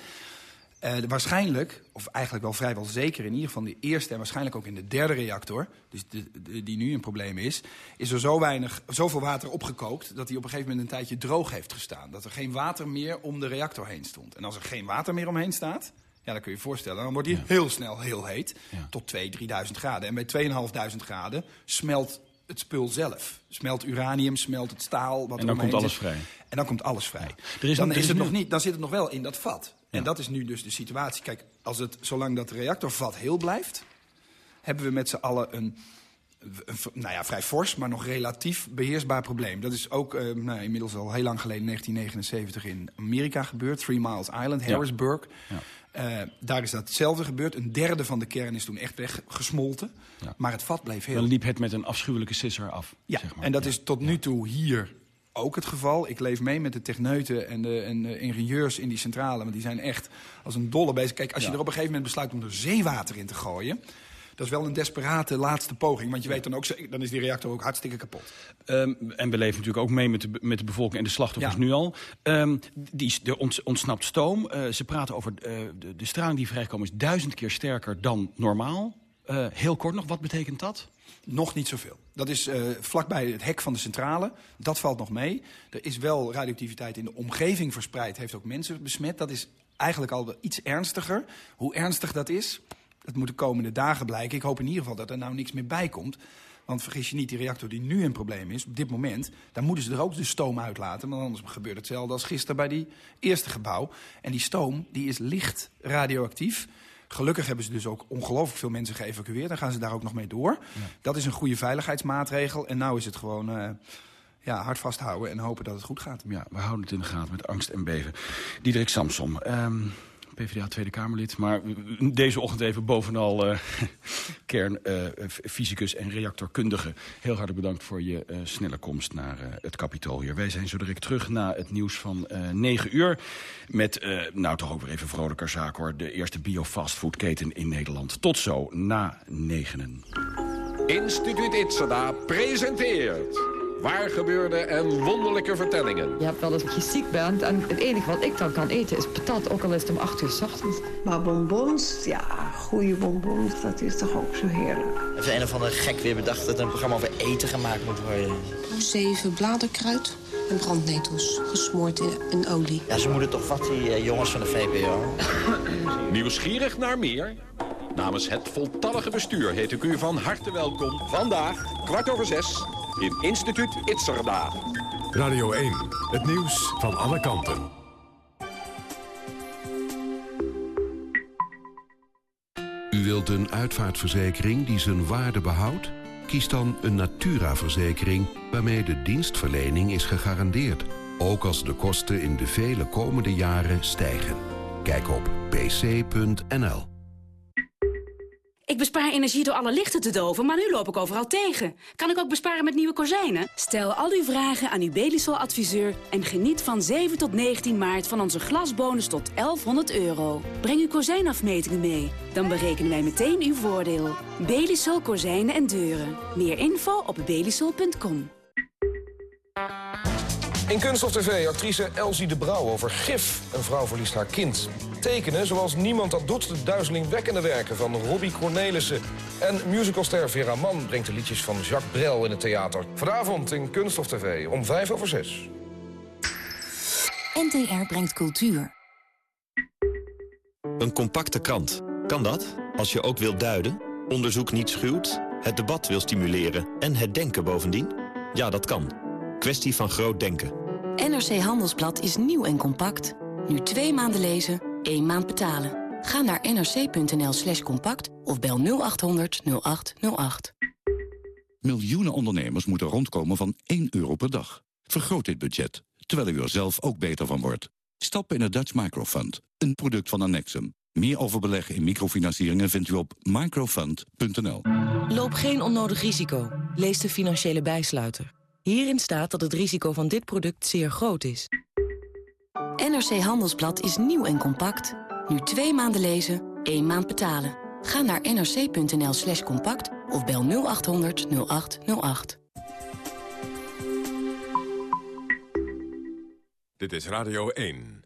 Uh, waarschijnlijk, of eigenlijk wel vrijwel zeker in ieder geval de eerste en waarschijnlijk ook in de derde reactor, dus de, de, die nu een probleem is, is er zo weinig, zoveel water opgekookt dat hij op een gegeven moment een tijdje droog heeft gestaan. Dat er geen water meer om de reactor heen stond. En als er geen water meer omheen staat, ja, dan kun je je voorstellen, dan wordt hij ja. heel snel heel heet, ja. tot 2.000, 3.000 graden. En bij 2.500 graden smelt het spul zelf. Smelt uranium, smelt het staal. Wat en dan komt alles zit. vrij. En dan komt alles vrij. Er is dan, is het nog niet, dan zit het nog wel in dat vat. En dat is nu dus de situatie. Kijk, als het, zolang dat reactorvat heel blijft... hebben we met z'n allen een, een, nou ja, vrij fors, maar nog relatief beheersbaar probleem. Dat is ook uh, nou, inmiddels al heel lang geleden, 1979, in Amerika gebeurd. Three Miles Island, Harrisburg. Ja. Ja. Uh, daar is dat hetzelfde gebeurd. Een derde van de kern is toen echt weggesmolten. Ja. Maar het vat bleef heel... Dan liep het met een afschuwelijke sisser af. Ja, zeg maar. en dat is tot nu toe hier ook het geval. Ik leef mee met de techneuten en de, en de ingenieurs in die centrale. Want die zijn echt als een dolle bezig. Kijk, als je er op een gegeven moment besluit om er zeewater in te gooien... Dat is wel een desperate laatste poging. Want je weet dan ook, dan is die reactor ook hartstikke kapot. Um, en we leven natuurlijk ook mee met de, met de bevolking en de slachtoffers nu al. Um, die, er ontsnapt stoom. Uh, ze praten over uh, de, de straling die vrijkomen is duizend keer sterker dan normaal. Uh, heel kort nog, wat betekent dat? Nog niet zoveel. Dat is uh, vlakbij het hek van de centrale. Dat valt nog mee. Er is wel radioactiviteit in de omgeving verspreid. Heeft ook mensen besmet. Dat is eigenlijk al iets ernstiger. Hoe ernstig dat is, dat moet de komende dagen blijken. Ik hoop in ieder geval dat er nou niks meer bij komt. Want vergis je niet, die reactor die nu een probleem is, op dit moment... daar moeten ze er ook de stoom uitlaten. Want anders gebeurt hetzelfde als gisteren bij die eerste gebouw. En die stoom die is licht radioactief. Gelukkig hebben ze dus ook ongelooflijk veel mensen geëvacueerd. Dan gaan ze daar ook nog mee door. Ja. Dat is een goede veiligheidsmaatregel. En nou is het gewoon... Uh, ja, hard vasthouden en hopen dat het goed gaat. Ja, we houden het in de gaten met angst en beven. Diederik Samsom, um, PvdA Tweede Kamerlid. Maar deze ochtend even bovenal uh, kernfysicus uh, en reactorkundige. Heel hartelijk bedankt voor je uh, snelle komst naar het Capitool hier. Wij zijn zo direct terug na het nieuws van 9 uur. Met, nou toch ook weer even vrolijker zaak hoor. De eerste bio-fastfoodketen in Nederland. Tot zo, na negenen. Instituut Itzada presenteert... Waar gebeurde en wonderlijke vertellingen. Je hebt wel eens dat je ziek bent en het enige wat ik dan kan eten is patat, ook al is het om 8 uur s ochtends. Maar bonbons, ja, goede bonbons, dat is toch ook zo heerlijk. Heeft een of andere gek weer bedacht dat er een programma over eten gemaakt moet worden. Zeven bladerkruid en brandnetels, gesmoord in, olie. Ja, ze moeten toch wat, die uh, jongens van de VPO. Nieuwsgierig naar meer? Namens het voltallige bestuur heet ik u van harte welkom. Vandaag, kwart over zes, in Instituut Itzerda. Radio 1, het nieuws van alle kanten. U wilt een uitvaartverzekering die zijn waarde behoudt? Kies dan een Natura-verzekering waarmee de dienstverlening is gegarandeerd. Ook als de kosten in de vele komende jaren stijgen. Kijk op pc.nl. Ik bespaar energie door alle lichten te doven, maar nu loop ik overal tegen. Kan ik ook besparen met nieuwe kozijnen? Stel al uw vragen aan uw Belisol-adviseur... en geniet van 7 tot 19 maart van onze glasbonus tot 1100 euro. Breng uw kozijnafmetingen mee. Dan berekenen wij meteen uw voordeel. Belisol Kozijnen en Deuren. Meer info op belisol.com. In Kunststof TV actrice Elsie de Brouw over gif. Een vrouw verliest haar kind. Tekenen zoals niemand dat doet. De duizelingwekkende werken van Robbie Cornelissen. En musicalster Vera Mann brengt de liedjes van Jacques Brel in het theater. Vanavond in Kunststof TV om vijf over zes. NTR brengt cultuur. Een compacte krant. Kan dat? Als je ook wilt duiden, onderzoek niet schuwt, het debat wil stimuleren en het denken bovendien? Ja, dat kan. Kwestie van groot denken. NRC Handelsblad is nieuw en compact. Nu twee maanden lezen, één maand betalen. Ga naar nrc.nl slash compact of bel 0800 0808. Miljoenen ondernemers moeten rondkomen van 1 euro per dag. Vergroot dit budget, terwijl u er zelf ook beter van wordt. Stap in het Dutch Microfund, een product van Annexum. Meer over beleggen in microfinancieringen vindt u op microfund.nl. Loop geen onnodig risico. Lees de financiële bijsluiter. Hierin staat dat het risico van dit product zeer groot is. NRC Handelsblad is nieuw en compact. Nu twee maanden lezen, één maand betalen. Ga naar nrc.nl slash compact of bel 0800 0808. Dit is Radio 1.